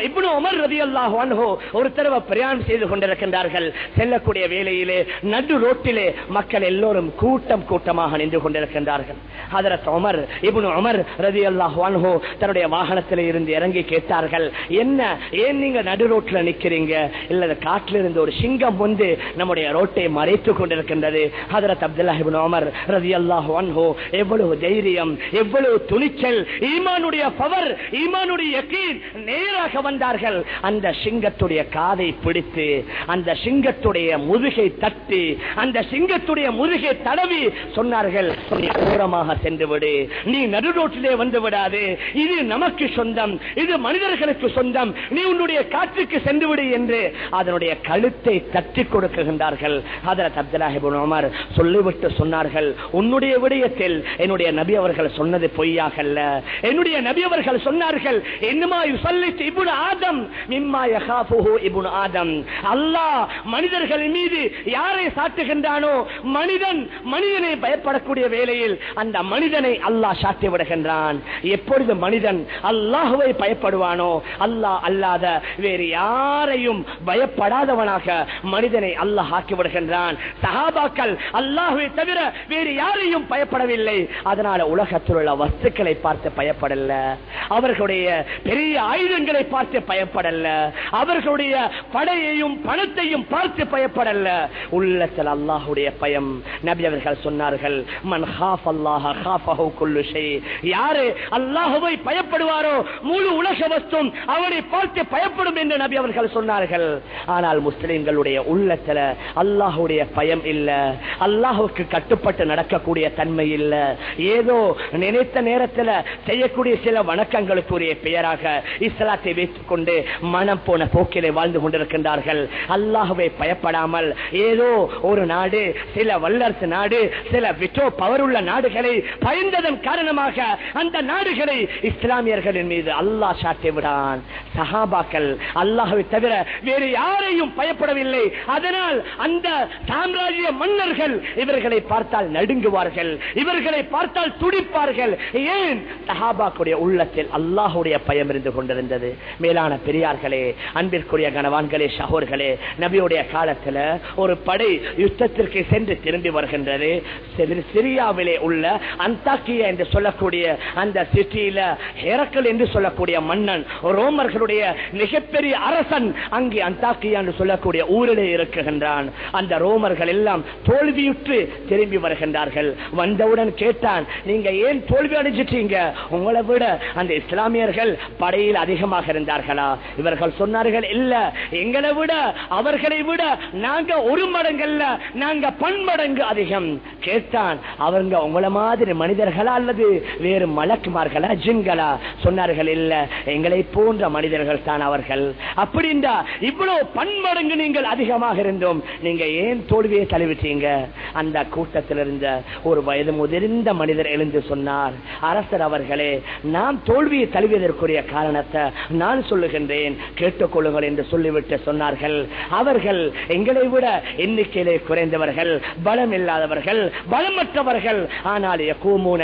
இப்னு உமர் ரதி அல்லாஹு அன்ஹோ ஒரு தடவை பிரயாணம் செய்து கொண்டிருக்கின்றார்கள். செல்லக்கூடிய வேலையிலே நடு ரோட்டிலே மக்கள் எல்லோரும் கூட்டம் கூட்டமாக நின்று கொண்டிருக்கின்றார்கள். அதற்கு உமர் இப்னு உமர் ரதி அல்லாஹு அன்ஹோ தன்னுடைய வாகனத்தில் இருந்து இறங்கி கேட்டார்கள். என்ன? ஏன் நீங்க நடு ரோட்டில் நிக்கிறீங்க? இல்ல காட்டிலிருந்து ஒரு சிங்கம் வந்து நம்முடைய ரோட்டை மறைத்துக் கொண்டிருக்கின்றது. ஹதரத் அப்துல்லாஹ் இப்னு உமர் ரலியல்லாஹு அன்ஹு எவ்வளவு தைரியம் எவ்வளவு துணிச்சல் ஈமானுடைய பவர் ஈமானுடைய யக்கீன் நேராக வந்தார்கள். அந்த சிங்கத்துடைய காதை பிடித்து அந்த சிங்கத்துடைய முதுகை தட்டி அந்த சிங்கத்துடைய முதுகை தடவி சொன்னார்கள். "நீ தூரமாக சென்றுவிடு நீ நடு ரோட்டிலே வந்து விடாது. இது நமக்கு சொந்தம். இது மனிதர்களுக்கு சொந்தம். நீ உன்னுடைய காற்றுக்கு சென்றுவிடு என்று அதனுடைய கழுத்தை தட்டி கொடுக்குகின்றார்கள். ஹதரத் அப்துல்லாஹ் உமர் சொல்லிவிட்டு சொன்னார்கள் உன்னுடைய விடயத்தில் என்னுடைய நபி அவர்கள் சொன்னது பொய்யாகல்ல என்னுடைய நபி அவர்கள் சொன்னார்கள் என்னமா சொல்லி இபுன் ஆதம் மிம்மா யகாஃபுஹு ஆதம். அல்லாஹ் மனிதர்களின் மீது யாரை சாட்டுகின்றானோ மனிதன் மனிதனை பயப்படக்கூடிய வேளையில் அந்த மனிதனை அல்லாஹ் சாட்டி விடுகின்றான். எப்பொழுது மனிதன் அல்லாஹுவை பயப்படுவானோ அல்லாஹ் அல்லாத வேறு யாரையும் பயப்படாதவனாக மனிதனை அல்லாஹ் ஆக்கி விடுகின்றான். சஹாபாக்கள் அல்லாஹுவை தவிர வேறு யாரையும் பயப்படவில்லை. அதனால உலகத்தில் உள்ள வஸ்துக்களை பார்த்து பயப்படல. அவர்களுடைய பெரிய ஆயுதங்களை பார்த்து பயப்படல. அவர்களுடைய படையையும் பணத்தையும் பார்த்து பயப்படல. உள்ளத்தில் அல்லாஹுடைய பயம். நபி அவர்கள் சொன்னார்கள் மன் ஹாஃப் அல்லாஹ ஹாஃபஹு குல்லு ஷை யாரு அல்லாஹுவை பயப்படுவாரோ முழு உலக வஸ்தும் அவனை பார்த்து பயப்படும் என்று நபி அவர்கள் சொன்னார்கள். ஆனால் முஸ்லிம்கள் முஸ்லிம்களுடைய உள்ளத்துல அல்லாஹுடைய பயம் இல்ல. அல்லாஹுக்கு கட்டுப்பட்டு நடக்கக்கூடிய தன்மை இல்ல. ஏதோ நினைத்த நேரத்துல செய்யக்கூடிய சில வணக்கங்களுக்குரிய பெயராக இஸ்லாத்தை வைத்துக் கொண்டு மனம் போன போக்கிலே வாழ்ந்து கொண்டிருக்கின்றார்கள். அல்லாஹுவை பயப்படாமல் ஏதோ ஒரு நாடு சில வல்லரசு நாடு சில விட்டோ பவர் உள்ள நாடுகளை பயந்ததன் காரணமாக அந்த நாடுகளை இஸ்லாமியர்களின் மீது அல்லாஹ் சாட்டி விடான் சஹாபாக்கள் அல்லாஹுவை தவிர வேறு யாரையும் பயப்படவில்லை. அதனால் அந்த சாம்ராஜ்ய மன்னர்கள் இவர்களை பார்த்தால் நடுங்குவார்கள். இவர்களை பார்த்தால் துடிப்பார்கள். ஏன்? சஹாபாக்குடைய உள்ளத்தில் அல்லாஹுடைய பயம் இருந்து கொண்டிருந்தது. மேலான பெரியார்களே அன்பிற்குரிய கனவான்களே சகோர்களே நபியுடைய காலத்தில் ஒரு படை யுத்தத்திற்கு சென்று திரும்பி வருகின்றது. சிரியாவிலே உள்ள அந்தாக்கிய என்று சொல்லக்கூடிய அந்த சிட்டியில ஹெரக்கல் என்று சொல்லக்கூடிய மன்னன் ரோமர்களுடைய மிகப்பெரிய அரசன் அங்கே அந்தாக்கியா என்று சொல்லக்கூடிய ஊரிலே இருக்குகின்றான் அந்த ரோமர்கள் எல்லாம் தோல்வியுற்று திரும்பி வருகின்றார்கள். வந்தவுடன் கேட்டான் நீங்க ஏன் தோல்வி அடைஞ்சிட்டீங்க? உங்களை விட அந்த இஸ்லாமியர்கள் படையில் அதிகமாக இருந்தார்களா? இவர்கள் சொன்னார்கள் இல்ல எங்களை விட அவர்களை விட நாங்க ஒரு மடங்கல்ல நாங்க பன்மடங்கு அதிகம். கேட்டான் அவங்க உங்களை மாதிரி மனிதர்களா அல்லது வேறு மலக்குமார்களா ஜிங்களா சொன்னார்கள் இல்ல எங்களை போன்ற மனிதர்கள் தான் அவர்கள். அப்படின்றா இவ்வளவு பன்மடங்கு நீங்கள் அதிகமாக இருந்தோம். நீங்க ஏன் தோல்வியை தழுவிட்டீங்க? அந்த கூட்டத்தில் இருந்த ஒரு வயது முதிர்ந்த மனிதர் எழுந்து சொன்னார் அரசர் அவர்களே நாம் தோல்வியை தழுவியதற்குரிய காரணத்தை நான் சொல்லுகின்றேன். கேட்டுக்கொள்ளுங்கள் என்று சொல்லிவிட்டு சொன்னார்கள். அவர்கள் எங்களை விட எண்ணிக்கையிலே குறைந்தவர்கள் பலம் இல்லாதவர்கள் பலமற்றவர்கள். ஆனால் யகூமூன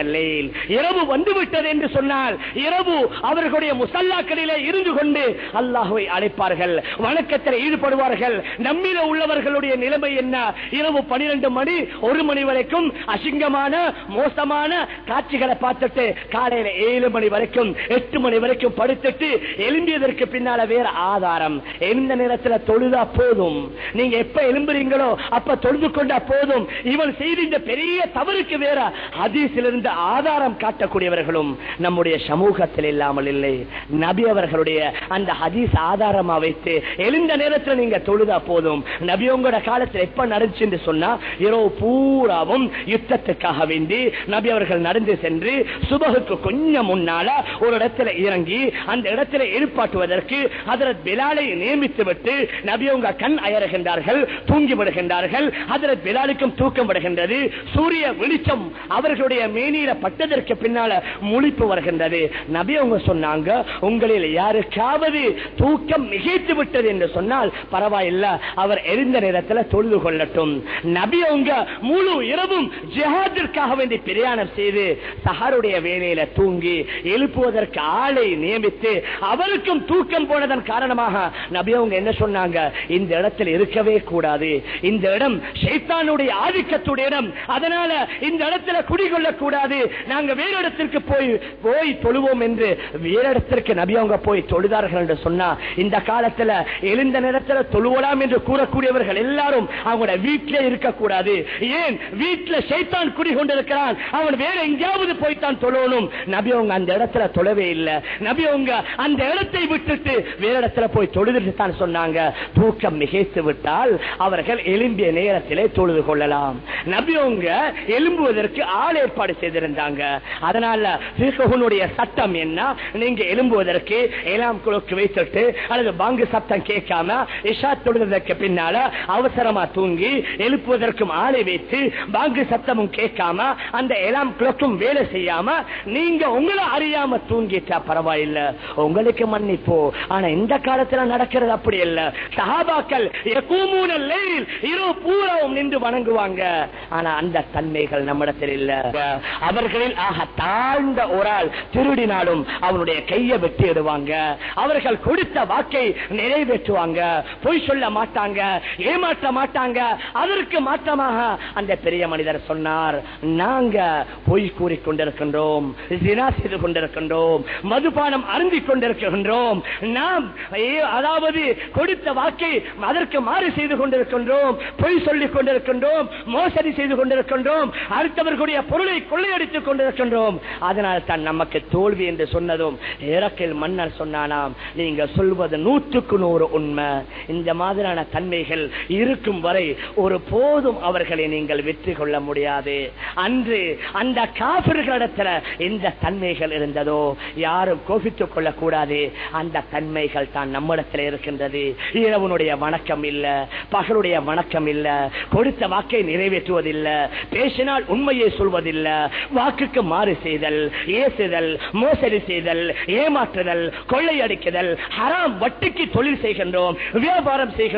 இரவு வந்துவிட்டது என்று சொன்னால் இரவு அவர்களுடைய முசல்லாக்களிலே இருந்து கொண்டு அல்லாஹுவை அழைப்பார்கள் வணக்கத்தில் ஈடுபடுவார்கள். நம்மில உள்ளவர்களுடைய நிலைமை என்ன? இரவு பனிரெண்டு மணி ஒரு மணி வரைக்கும் அசிங்கமான மோசமான காட்சிகளை பார்த்துட்டு காலையில ஏழு மணி வரைக்கும் எட்டு மணி வரைக்கும் படுத்துட்டு எழும்பியதற்கு பின்னால வேற ஆதாரம். எந்த நேரத்தில் தொழுதா போதும்? நீங்க எப்ப எழும்புறீங்களோ அப்ப தொழுது கொண்டா போதும். இவன் செய்த இந்த பெரிய தவறுக்கு வேற அதிசிலிருந்து ஆதாரம் காட்டக்கூடியவர்களும் நம்முடைய சமூகத்தில் இல்லாமல் இல்லை. நபி அவர்களுடைய அந்த ஹதீஸ் ஆதாரமா வைத்து எழுந்த நேரத்தில் நீங்க தொழுதா போதும். நபி உங்களோட காலத்தில் எப்ப நடந்துச்சு சொன்னா இரவு பூராவும் யுத்தத்துக்காக வேண்டி நபி அவர்கள் நடந்து சென்று சுபகுக்கு கொஞ்சம் முன்னால ஒரு இடத்துல இறங்கி அந்த இடத்துல ஏற்பாட்டுவதற்கு அதரத் பிலாலை நியமித்து விட்டு நபி உங்க கண் அயறுகின்றார்கள் தூங்கி விடுகின்றார்கள். அதரத் பிலாலுக்கும் தூக்கம் விடுகின்றது சூரிய வெளிச்சம் அவர்களுடைய மேனியில பட்டதற்கு பின்னால முழிப்பு வருகின்றது. நபி அவங்க சொன்னாங்க உங்களில் யாருக்காவது தூக்கம் மிகைத்து விட்டது என்று சொன்னால் பரவாயில்லை. அல்ல அவர் எரிந்த நேரத்தில் தொழுது கொள்ளட்டும். நபி அவங்க முழு இரவும் ஜிஹாதிற்காக வேண்டி பிரயாணம் செய்து சஹருடைய வேலையில தூங்கி எழுப்புவதற்கு ஆளை நியமித்து அவருக்கும் தூக்கம் போனதன் காரணமாக நபி அவங்க என்ன சொன்னாங்க? இந்த இடத்தில் இருக்கவே கூடாது. இந்த இடம் சைத்தானுடைய ஆதிக்கத்துடைய இடம். அதனால இந்த இடத்துல குடிகொள்ள கூடாது நாங்க வேறு இடத்திற்கு போய் போய் தொழுவோம் என்று வேறு இடத்திற்கு நபி அவங்க போய் தொழுதார்கள் என்று சொன்னா இந்த காலத்துல எழுந்த நேரத்தில் வேண்டாம் என்று கூறக்கூடியவர்கள் எல்லாரும் அவங்களோட வீட்டிலே இருக்கக்கூடாது. ஏன்? வீட்டில் சைத்தான் குடிகொண்டிருக்கிறான். அவன் வேற எங்கேயாவது போய்த்தான் தொழணும். நபி அவங்க அந்த இடத்துல தொழவே இல்லை. நபி அவங்க அந்த இடத்தை விட்டுட்டு வேற இடத்துல போய் தொழுதுட்டு தான் சொன்னாங்க. தூக்கம் மிகைத்து விட்டால் அவர்கள் எலும்பிய நேரத்திலே தொழுது கொள்ளலாம். நபி அவங்க எலும்புவதற்கு ஆள் ஏற்பாடு செய்திருந்தாங்க. அதனால பிகஹுனுடைய சட்டம் என்ன? நீங்க எலும்புவதற்கு ஏழாம் குழுக்கு வைத்துட்டு அல்லது பாங்கு சத்தம் கேட்காம இஷா தொழுது தொழுதற்கு பின்னால அவசரமா தூங்கி எழுப்புவதற்கும் ஆளை வைத்து பாங்கு சத்தமும் கேட்காம அந்த எலாம் கிளக்கும் வேலை செய்யாம நீங்க உங்களை அறியாம தூங்கிட்டா பரவாயில்ல. உங்களுக்கு மன்னிப்போ. ஆனா இந்த காலத்துல நடக்கிறது அப்படி இல்ல. சஹாபாக்கள் இரவு பூராவும் நின்று வணங்குவாங்க. ஆனா அந்த தன்மைகள் நம்மிடத்தில் இல்ல. அவர்களில் ஆக தாழ்ந்த ஒரு ஆள் திருடினாலும் அவனுடைய கையை வெட்டிடுவாங்க. அவர்கள் கொடுத்த வாக்கை நிறைவேற்றுவாங்க. பொய் சொல்ல மாட்டாங்க ஏமாற்ற மாட்டாங்க. அதற்கு மாற்றமாக அந்த பெரிய மனிதர் சொன்னார் நாங்க பொய் கூறிக்கொண்டிருக்கின்றோம் செய்து கொண்டிருக்கின்றோம் மதுபானம் அருந்திக் கொண்டிருக்கின்றோம். நாம் அதாவது கொடுத்த வாக்கை அதற்கு மாறு செய்து கொண்டிருக்கின்றோம் பொய் சொல்லிக் கொண்டிருக்கின்றோம் மோசடி செய்து கொண்டிருக்கின்றோம் அடுத்தவர்களுடைய பொருளை கொள்ளையடித்துக் கொண்டிருக்கின்றோம். அதனால் தான் நமக்கு தோல்வி என்று சொன்னதும் இறக்கில் மன்னர் சொன்னானாம் நீங்க சொல்வது நூற்றுக்கு நூறு உண்மை. இந்த மாதிரி மாதிரியான தன்மைகள் இருக்கும் வரை ஒரு போதும் அவர்களை நீங்கள் வெற்றி கொள்ள முடியாது. அன்று அந்த காபிர்களிடத்துல எந்த தன்மைகள் இருந்ததோ யாரும் கோபித்துக் கொள்ளக்கூடாது. அந்த தன்மைகள் தான் நம்மிடத்தில் இருக்கின்றது. இரவனுடைய வணக்கம் இல்ல பகலுடைய வணக்கம் இல்ல கொடுத்த வாக்கை நிறைவேற்றுவதில்லை பேசினால் உண்மையை சொல்வதில்லை வாக்குக்கு மாறு செய்தல் ஏசுதல் மோசடி செய்தல் ஏமாற்றுதல் கொள்ளையடிக்குதல் ஹராம் வட்டிக்கு தொழில் செய்கின்றோம் வியாபாரம் செய்கின்றோம்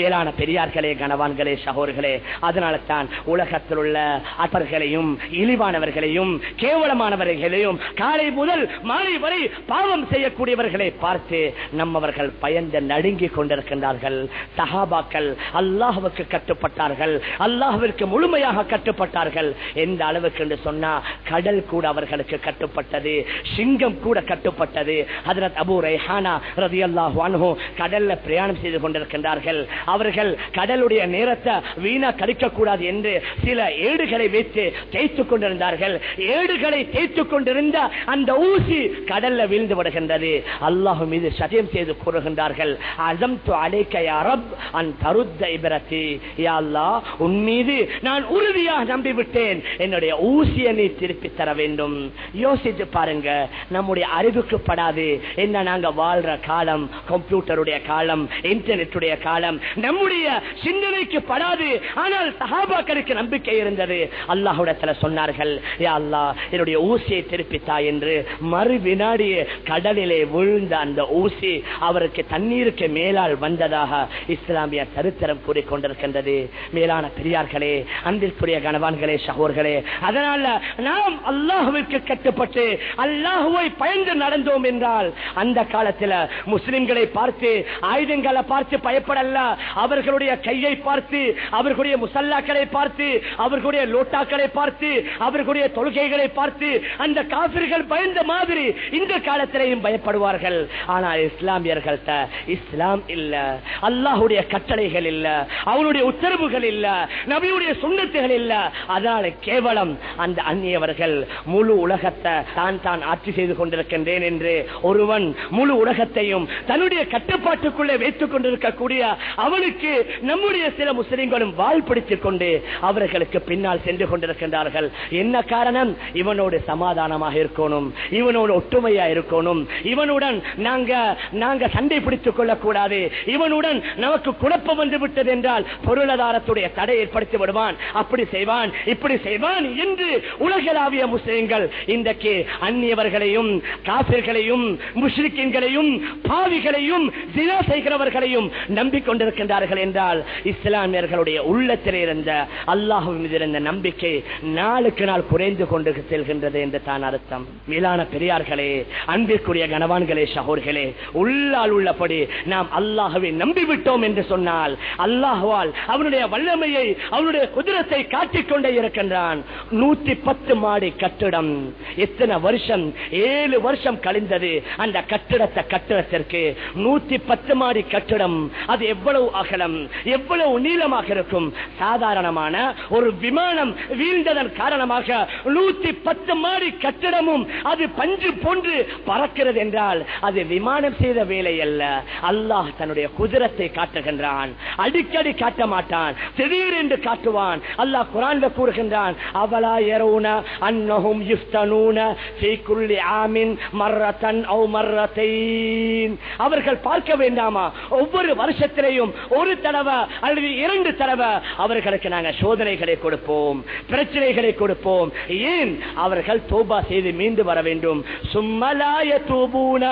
மேலான பெரியார்களே கனவான்களே சகோர்களே அதனால தான் உலகத்தில் உள்ள அற்பர்களையும் இழிவானவர்களையும் கேவலமானவர்களையும் காலை முதல் மாலை வரை பாவம் செய்யக்கூடியவர்களை பார்த்து நம்மவர்கள் பயந்து நடுங்கிக் கொண்டிருக்கின்றார்கள். சஹாபாக்கள் அல்லாஹுக்கு கட்டுப்பட்டார்கள். அல்லாஹுவிற்கு முழுமையாக கட்டுப்பட்டார்கள். எந்த அளவுக்கு என்று சொன்னா கடல் கூட அவர்களுக்கு கட்டுப்பட்டது சிங்கம் கூட கட்டுப்பட்டது. ஹதரத் அபு ரைஹானா ரதி அல்லாஹ் கடல்ல பிரயாணம் செய்து கொண்டிருக்கின்ற கொண்டிருக்கின்றார்கள் அவர்கள் கடலுடைய நேரத்தை வீணா கழிக்க கூடாது என்று சில ஏடுகளை வைத்து தேய்த்துக் கொண்டிருந்தார்கள். ஏடுகளை தேய்த்துக் கொண்டிருந்த அந்த ஊசி கடல்ல வீழ்ந்து விடுகின்றது. அல்லாஹு மீது சத்தியம் செய்து கூறுகின்றார்கள். அசம் அழைக்க அரப் அன் தருத்த இபரத்தி. யாழ்லா உன் மீது நான் உறுதியாக நம்பிவிட்டேன். என்னுடைய ஊசியை நீ திருப்பி தர வேண்டும். யோசித்து பாருங்க நம்முடைய அறிவுக்கு படாது. என்ன நாங்க வாழ்ற காலம் கம்ப்யூட்டருடைய காலம் இன்டர்நெட்டுடைய காலம் நம்முடைய சிந்தனைக்கு படாது. ஆனால் சஹாபாக்களுக்கு நம்பிக்கை இருந்தது. அல்லாஹுடத்துல சொன்னார்கள் யா அல்லாஹ் என்னுடைய ஊசியை திருப்பித்தா என்று. மறு வினாடியே கடலிலே விழுந்த அந்த ஊசி அவருக்கு தண்ணீருக்கு மேலால் வந்ததாக இஸ்லாமிய சரித்திரம் கூறிக்கொண்டிருக்கின்றது. மேலான பெரியார்களே அன்பிற்குரிய கணவான்களே சகோர்களே அதனால நாம் அல்லாஹுவிற்கு கட்டுப்பட்டு அல்லாஹுவை பயந்து நடந்தோம் என்றால் அந்த காலத்தில் முஸ்லிம்களை பார்த்து ஆயுதங்களை பார்த்து பயப்படல. அவர்களுடைய கையை பார்த்து அவர்களுடைய முசல்லாக்களை பார்த்து அவர்களுடைய லோட்டாக்களை பார்த்து அவர்களுடைய தொழுகைகளை பார்த்து அந்த காபிர்கள் பயந்த மாதிரி இந்த காலத்திலையும் பயப்படுவார்கள். ஆனால் இஸ்லாமியர்கள்ட்ட இஸ்லாம் இல்ல அல்லாஹுடைய கட்டளைகள் இல்ல அவனுடைய உத்தரவுகள் இல்ல நபியுடைய சுண்ணத்துகள் இல்ல. அதனால கேவலம் அந்த அந்நியவர்கள் முழு உலகத்தை தான் தான் ஆட்சி செய்து கொண்டிருக்கின்றேன் என்று ஒருவன் முழு உலகத்தையும் தன்னுடைய கட்டுப்பாட்டுக்குள்ளே வைத்துக் கொண்டிருக்க இருக்கக்கூடிய அவனுக்கு நம்முடைய சில முஸ்லிம்களும் வாழ் கொண்டு அவர்களுக்கு பின்னால் சென்று கொண்டிருக்கின்றார்கள். என்ன காரணம்? இவனோடு சமாதானமாக இருக்கணும். இவனோடு ஒற்றுமையா இருக்கணும். இவனுடன் நாங்க நாங்க சண்டை பிடித்துக் கொள்ளக்கூடாது. இவனுடன் நமக்கு குழப்பம் வந்து விட்டது என்றால் பொருளாதாரத்துடைய தடை ஏற்படுத்தி விடுவான். அப்படி செய்வான் இப்படி செய்வான் என்று உலகளாவிய முஸ்லிம்கள் இன்றைக்கு அந்நியவர்களையும் காபிர்களையும் முஸ்லிக்கின்களையும் பாவிகளையும் தினா செய்கிறவர்களையும் நம்பிக்கொண்டிருக்கின்றார்கள் என்றால் இஸ்லாமியர்களுடைய உள்ளத்தில் இருந்த அல்லாஹுவின் மீது இருந்த நம்பிக்கை நாளுக்கு நாள் குறைந்து கொண்டு செல்கின்றது என்று தான் அர்த்தம். மேலான பெரியார்களே அன்பிற்குரிய கனவான்களே சகோர்களே உள்ளால் உள்ளபடி நாம் அல்லாஹுவை நம்பிவிட்டோம் என்று சொன்னால் அல்லாஹுவால் அவனுடைய வல்லமையை அவனுடைய குதிரத்தை காட்டிக்கொண்டே இருக்கின்றான். நூத்தி பத்து மாடி கட்டிடம் எத்தனை வருஷம் ஏழு வருஷம் கழிந்தது அந்த கட்டிடத்தை கட்டிடத்திற்கு நூத்தி பத்து மாடி கட்டிடம் அது எவ்வளவு அகலம் எவ்வளவு நீளமாக இருக்கும். சாதாரணமான ஒரு விமானம் வீழ்ந்ததன் காரணமாக நூத்தி பத்து மாடி கட்டிடமும் அது பஞ்சு போன்று பறக்கிறது என்றால் அது விமானம் செய்த வேலை அல்ல. அல்லாஹ் தன்னுடைய குதிரத்தை காட்டுகின்றான். அடிக்கடி காட்ட மாட்டான். திடீரென்று காட்டுவான். அல்லாஹ் குரான் கூறுகின்றான் அவளா யரவுன அன்னகும் யுஸ்தனூன ஃபீ ஆமின் மர்ரத்தன் அவர்கள் பார்க்க வேண்டாமா? ஒவ்வொரு வருஷம் வருஷத்திலேயும் ஒரு தடவை அல்லது இரண்டு தடவை அவர்களுக்கு நாங்க சோதனைகளை கொடுப்போம் பிரச்சனைகளை கொடுப்போம். ஏன்? அவர்கள் தோபா செய்து மீண்டு வர வேண்டும். சும்மலாய தூபூன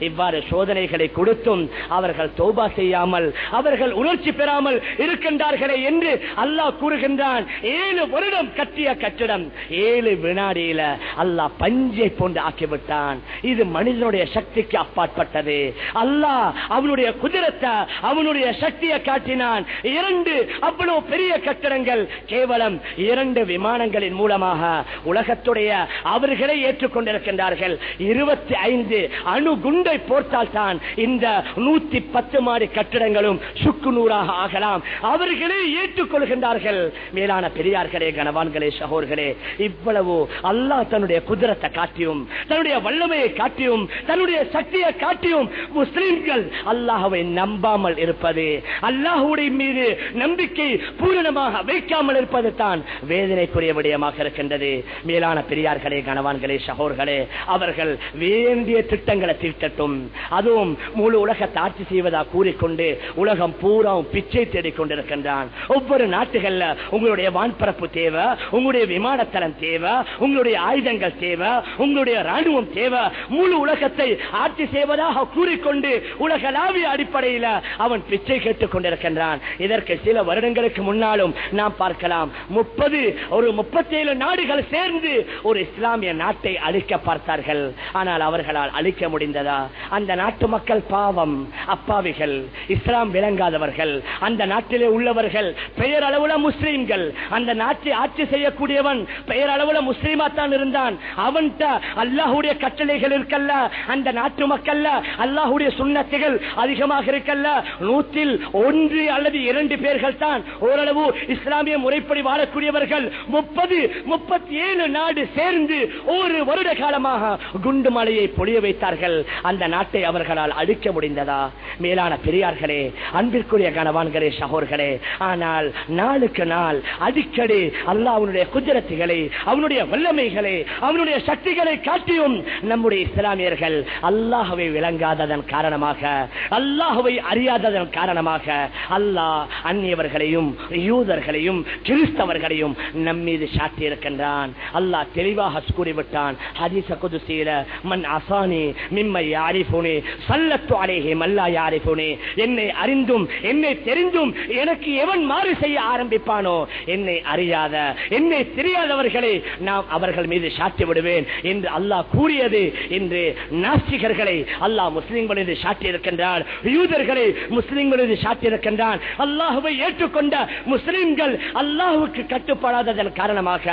இவ்வாறு சோதனைகளை கொடுத்தும் அவர்கள் தோபா செய்யாமல் அவர்கள் உணர்ச்சி பெறாமல் இருக்கின்றார்களே என்று அல்லாஹ் கூறுகின்றான். ஏழு வருடம் கட்டிய கட்டிடம் ஏழு வினாடியில அல்லாஹ் பஞ்சை போன்று ஆக்கிவிட்டான். இது மனிதனுடைய சக்திக்கு அப்பாற்பட்டது. அல்லாஹ் அவனுடைய குதிரத்தை அவனுடைய சக்தியை காட்டினான். இரண்டு அவ்வளவு பெரிய கட்டிடங்கள் கேவலம் இரண்டு விமானங்களின் மூலமாக உலகத்துடைய அவர்களை ஏற்றுக்கொண்டிருக்கின்றார்கள். இருபத்தி ஐந்து அணு குண்டை போர்த்தால் தான் இந்த நூத்தி பத்து மாடி கட்டிடங்களும் சுக்கு நூறாக ஆகலாம். அவர்களே ஏற்றுக்கொள்கின்றார்கள். மேலான பெரியார்களே கனவான்களே சகோர்களே இவ்வளவு அல்லாஹ் தன்னுடைய குதிரத்தை காட்டியும் தன்னுடைய வல்லமையை காட்டியும் தன்னுடைய சக்தியை காட்டியும் முஸ்லிம்கள் அல்லாஹுவை நம்பாமல் இருப்பது அல்லாஹுடைய மீது நம்பிக்கை பூரணமாக வைக்காமல் இருப்பது தான் வேதனைக்குரிய விடயமாக இருக்கின்றது. மேலான பெரியார்களே கனவான்களே சகோர்களே அவர்கள் வேண்டிய திட்டங்களை தீர்த்தட்டும் அதுவும் முழு உலகத்தை ஆட்சி செய்வதாக கூறிக்கொண்டு உலகம் பூரா பிச்சை தேடிக் கொண்டிருக்கின்றான் ஒவ்வொரு நாட்டுகள்ல உங்களுடைய வான்பரப்பு தேவை உங்களுடைய விமானத்தளம் தேவை உங்களுடைய ஆயுதங்கள் தேவை உங்களுடைய ராணுவம் தேவை. முழு உலகத்தை ஆட்சி செய்வதாக கூறி கூறிக்கொண்டு உலகளாவிய அடிப்படையில் அவன் பிச்சை கேட்டுக் கொண்டிருக்கின்றான். இதற்கு சில வருடங்களுக்கு முன்னாலும் நாம் பார்க்கலாம். முப்பது ஒரு முப்பத்தேழு நாடுகள் சேர்ந்து ஒரு இஸ்லாமிய நாட்டை அழிக்க பார்த்தார்கள். ஆனால் அவர்களால் அழிக்க முடிந்ததா? அந்த நாட்டு மக்கள் பாவம். அப்பாவிகள் இஸ்லாம் விளங்காதவர்கள் அந்த நாட்டிலே உள்ளவர்கள் பெயர் அளவுல முஸ்லீம்கள். அந்த நாட்டை ஆட்சி செய்யக்கூடியவன் பெயர் அளவுல முஸ்லீமா தான் இருந்தான். அவன்கிட்ட அல்லாஹுடைய கட்டளைகள் இருக்கல்ல. அந்த நாட்டு மக்கள்ல அல்லாஹுடைய சுண்ணத்துகள் அதிகமாக இருக்கல்ல. நூற்றில் ஒன்று அல்லது இரண்டு பேர்கள் தான் ஓரளவு இஸ்லாமிய முறைப்படி வாழக்கூடியவர்கள். முப்பது முப்பத்தி ஏழு நாடு சேர்ந்து ஒரு வருட காலமாக குண்டு மலையை பொழிய வைத்தார்கள். அந்த நாட்டை அவர்களால் அழிக்க முடிந்ததா? மேலான பெரியார்களே அன்பிற்குரிய கணவான்களே சகோர்களே ஆனால் நாளுக்கு நாள் அடிக்கடி அல்லாஹ் அவனுடைய குஜரத்துகளை அவனுடைய வல்லமைகளை அவனுடைய சக்திகளை காட்டியும் நம்முடைய இஸ்லாமியர்கள் அல்லாஹவை விளங்காத அறியாததன் காரணமாக அல்லாஹுவை அறியாததன் காரணமாக அல்லாஹ் அந்நியவர்களையும் யூதர்களையும் கிறிஸ்தவர்களையும் நம்மீது சாட்டி இருக்கின்றான் அல்லாஹ் தெளிவாக கூறிவிட்டான் ஹதீச குதுசீல மண் அசானி மிம்மை யாரிஃபுனே சல்லத்து அலேஹே மல்லா யாரிஃபுனே என்னை அறிந்தும் என்னை தெரிந்தும் எனக்கு எவன் மாறு செய்ய ஆரம்பிப்பானோ? என்னை அறியாத என்னை தெரியாதவர்களை நாம் அவர்கள் மீது சாட்டி விடுவேன் என்று அல்லாஹ் கூறியது என்று நாஸ்திகர்களை அல்லாஹ் முஸ்லிம்கள் மீது சாட்டி யூதர்களை முஸ்லிம்கள் மீது சாட்டி அல்லாஹுவை ஏற்றுக்கொண்ட முஸ்லிம்கள் அல்லாஹுக்கு கட்டுப்படாததன் காரணமாக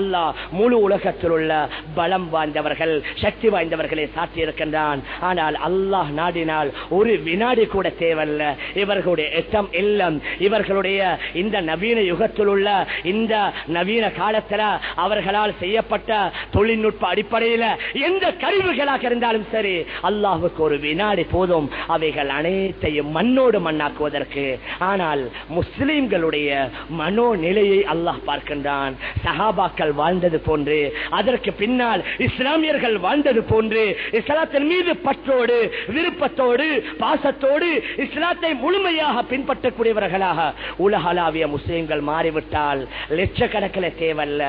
அல்லாஹ் முழு உலகத்தில் உள்ள பலம் வாய்ந்தவர்கள் சக்தி வாய்ந்தவர்களை சாட்டியிருக்கின்றான் ஆனால் அல்லாஹ் நாடினால் ஒரு வினாடி கூட தேவல்ல இவர்களுடைய எத்தம் இல்லம். இவர்களுடைய இந்த நவீன யுகத்தில் உள்ள இந்த நவீன காலத்தில் அவர்களால் செய்யப்பட்ட தொழில்நுட்ப அடிப்படையில் எந்த கருவிகளாக இருந்தாலும் சரி அல்லாஹுக்கு ஒரு வினாடி போதும். அவைகள் அனைத்தையும் மண்ணோடு மண்ணாக்குவதற்கு. ஆனால் முஸ்லிம்களுடைய மனோநிலையை அல்லாஹ் பார்க்கின்றான். சஹாபாக்கள் வாழ்ந்தது போன்று அதற்கு பின்னால் இஸ்லாமியர்கள் வாழ்ந்தது போன்று இஸ்லாத்தின் மீது பற்றோடு விருப்பத்தோடு பாசத்தோடு இஸ்லாத்தை முழுமையாக பின்பற்றக்கூடியவர்களாக உலகளாவிய முஸ்லிம்கள் மாறிவிட்டால் லட்சக்கணக்கில் தேவல்ல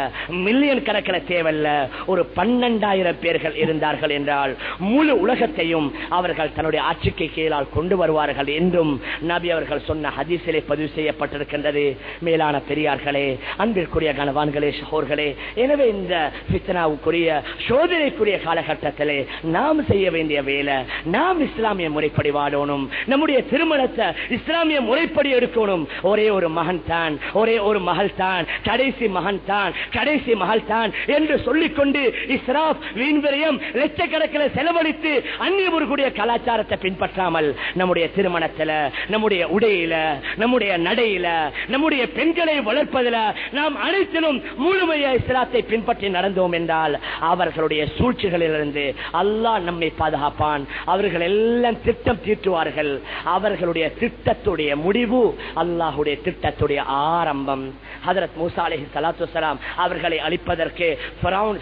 மில்லியன் கணக்கில் தேவல்ல. ஒரு பன்னெண்டாயிரம் பேர்கள் இருந்தார்கள் என்றால் முழு உலகத்தையும் அவர் அவர்கள் தன்னுடைய ஆட்சிக்கு கீழால் கொண்டு வருவார்கள் என்றும் நபி அவர்கள் சொன்ன ஹதீசிலே பதிவு செய்யப்பட்டிருக்கின்றது. மேலான பெரியார்களே அன்பிற்குரிய கனவான்களே சகோர்களே எனவே இந்த பித்தனாவுக்குரிய சோதனைக்குரிய காலகட்டத்திலே நாம் செய்ய வேண்டிய வேலை நாம் இஸ்லாமிய முறைப்படி வாழணும் நம்முடைய திருமணத்தை இஸ்லாமிய முறைப்படி எடுக்கணும். ஒரே ஒரு மகன் தான் ஒரே ஒரு மகள் தான் கடைசி மகன் தான் கடைசி மகள் தான் என்று சொல்லிக்கொண்டு இஸ்ராப் வீண்விரயம் லட்சக்கணக்கில் செலவழித்து அந்நியவர்களுடைய கலாச்சாரத்தை பின்பற்றாமல் நம்முடைய திருமணத்துல நம்முடைய உடையில நம்முடைய நடையில நம்முடைய பெண்களை வளர்ப்பதில் நாம் அனைத்திலும் முழுமைய இஸ்லாத்தை பின்பற்றி நடந்தோம் என்றால் அவர்களுடைய சூழ்ச்சிகளிலிருந்து அல்லாஹ் நம்மை பாதுகாப்பான். அவர்கள் எல்லாம் திட்டம் தீட்டுவார்கள். அவர்களுடைய திட்டத்துடைய முடிவு அல்லாஹுடைய திட்டத்துடைய ஆரம்பம். ஹதரத் மூசா அலஹி சலாத்து சலாம் அவர்களை அழிப்பதற்கு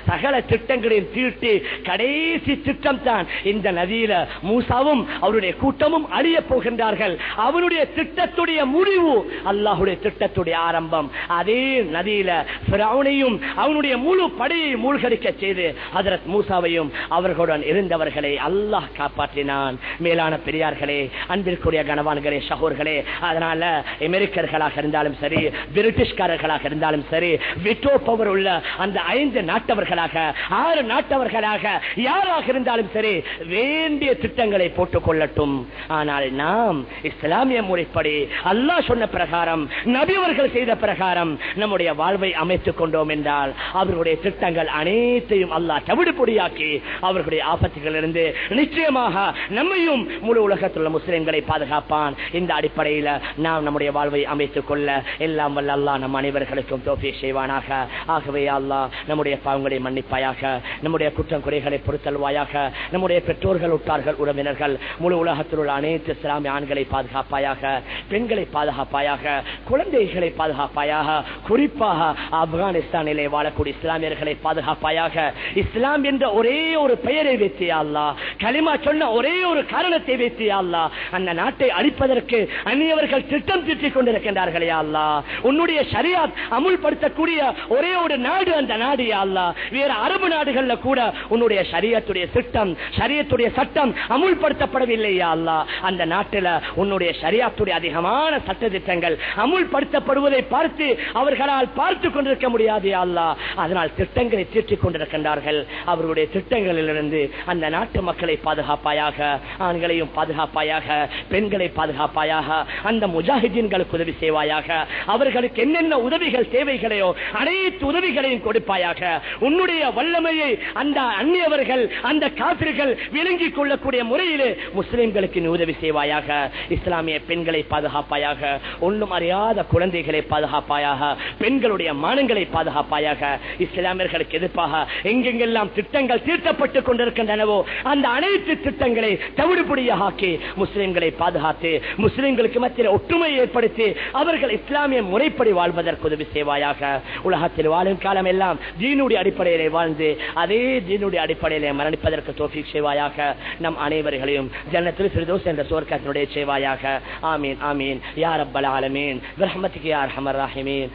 சகல திட்டங்களையும் தீட்டி கடைசி திட்டம் தான் இந்த நதியில மூசாவும் அவருடைய கூட்டமும் அழிய போகின்றார்கள். அவருடைய திட்டத்துடைய முடிவு அல்லாஹுடைய திட்டத்துடைய ஆரம்பம். அதே நதியில பிரவுனையும் அவனுடைய முழு படையை மூழ்கடிக்க செய்து ஹதரத் மூசாவையும் அவர்களுடன் இருந்தவர்களை அல்லாஹ் காப்பாற்றினான். மேலான பெரியார்களே அன்பிற்குரிய கனவான்களே சகோர்களே அதனால அமெரிக்கர்களாக இருந்தாலும் சரி பிரிட்டிஷ்காரர்களாக இருந்தாலும் சரி விட்டோ பவர் உள்ள அந்த ஐந்து நாட்டவர்களாக ஆறு நாட்டவர்களாக யாராக இருந்தாலும் சரி வேண்டிய திட்டங்களை போட்டுக் கொள்ளட்டும் ஆனால் நாம் இஸ்லாமிய முறைப்படி அல்லாஹ் சொன்ன பிரகாரம் நபிவர்கள் செய்த பிரகாரம் நம்முடைய வாழ்வை அமைத்துக் கொண்டோம் என்றால் அவர்களுடைய திட்டங்கள் அனைத்தையும் அல்லாஹ் தவிடுபொடியாக்கி அவர்களுடைய ஆபத்துகளிலிருந்து நிச்சயமாக நம்மையும் முழு உலகத்துள்ள முஸ்லிம்களை பாதுகாப்பான். இந்த அடிப்படையில் நாம் நம்முடைய வாழ்வை அமைத்துக் கொள்ள எல்லாம் வல்ல அல்லா நம் அனைவர்களுக்கும் தோப்பி செய்வானாக. ஆகவே அல்லாஹ் நம்முடைய பாவங்களை மன்னிப்பாயாக நம்முடைய குற்றம் குறைகளை பொறுத்தல்வாயாக நம்முடைய பெற்றோர்கள் உற்றார்கள் உறவினர்கள் முழு உலகத்தில் உள்ள அனைத்து இஸ்லாமிய ஆண்களை பாதுகாப்பாயாக பெண்களை பாதுகாப்பாயாக குழந்தைகளை பாதுகாப்பாயாக குறிப்பாக ஆப்கானிஸ்தானிலே வாழக்கூடிய இஸ்லாமியர்களை பாதுகாப்பாயாக இஸ்லாம் என்ற ஒரே ஒரு பெயரை வைத்து அல்லா களிமா சொன்ன ஒரே ஒரு காரணத்தை வைத்து அல்லா அந்த நாட்டை அழிப்பதற்கு அந்நியவர்கள் திட்டம் திட்டிக் கொண்டிருக்கின்றார்களே அல்லா உன்னுடைய சரியாத் அமுல்படுத்தக்கூடிய ஒரே ஒரு நாடு அந்த நாடு அல்லா வேற அரபு நாடுகள்ல கூட உன்னுடைய சரியத்துடைய திட்டம் சரியத்துடைய சட்டம் அமுல்படுத்தப்படவில்லையா அல்லா. அந்த நாட்டில் உன்னுடைய சரியாத்துடைய அதிகமான சட்ட திட்டங்கள் அமுல்படுத்தப்படுவதை பார்த்து அவர்களால் பார்த்து கொண்டிருக்க முடியாது அல்லா. அதனால் திட்டங்களை தீர்த்திக் கொண்டிருக்கின்றார்கள். அவர்களுடைய திட்டங்களிலிருந்து அந்த நாட்டு மக்களை பாதுகாப்பாயாக ஆண்களையும் பாதுகாப்பாயாக பெண்களை பாதுகாப்பாயாக அந்த முஜாஹிதீன்களுக்கு உதவி செய்வாயாக அவர்களுக்கு என்னென்ன உதவிகள் தேவைகளையோ அனைத்து உதவிகளையும் கொடுப்பாயாக. உன்னுடைய வல்லமையை அந்த அந்நியவர்கள் அந்த காப்பிர்கள் விளங்கிக் கொள்ளக்கூடிய முறையிலே முஸ்லிம்களுக்கு நீ உதவி செய்வாயாக. இஸ்லாமிய பெண்களை பாதுகாப்பாயாக. ஒன்றும் அறியாத குழந்தைகளை பாதுகாப்பாயாக. பெண்களுடைய மானங்களை பாதுகாப்பாயாக. இஸ்லாமியர்களுக்கு எதிர்ப்பாக எங்கெங்கெல்லாம் திட்டங்கள் தீர்த்தப்பட்டுக் கொண்டிருக்கின்றனவோ அந்த அனைத்து திட்டங்களை தவிடுபடியாக ஆக்கி முஸ்லிம்களை பாதுகாத்து முஸ்லிம்களுக்கு மத்தியில் ஒற்றுமை ஏற்படுத்தி அவர்கள் இஸ்லாமிய முறைப்படி வாழ்வதற்கு உதவி செய்வாயாக. உலகத்தில் வாழும் காலம் எல்லாம் தீனுடைய அடிப்படையிலே வாழ்ந்து அதே தீனுடைய அடிப்படையிலே மரணிப்பதற்கு தோஃபி செய்வாயாக. நம் அனைவர்களையும் ஜன்னத்தில் சிறுதோஸ் என்ற சோர்க்கத்தினுடைய செய்வாயாக ஆமீன் ஆமீன். யார் அப்பல் ஆலமீன். ரஹமத்துக்கு யார் ஹமர் ராஹிமீன்.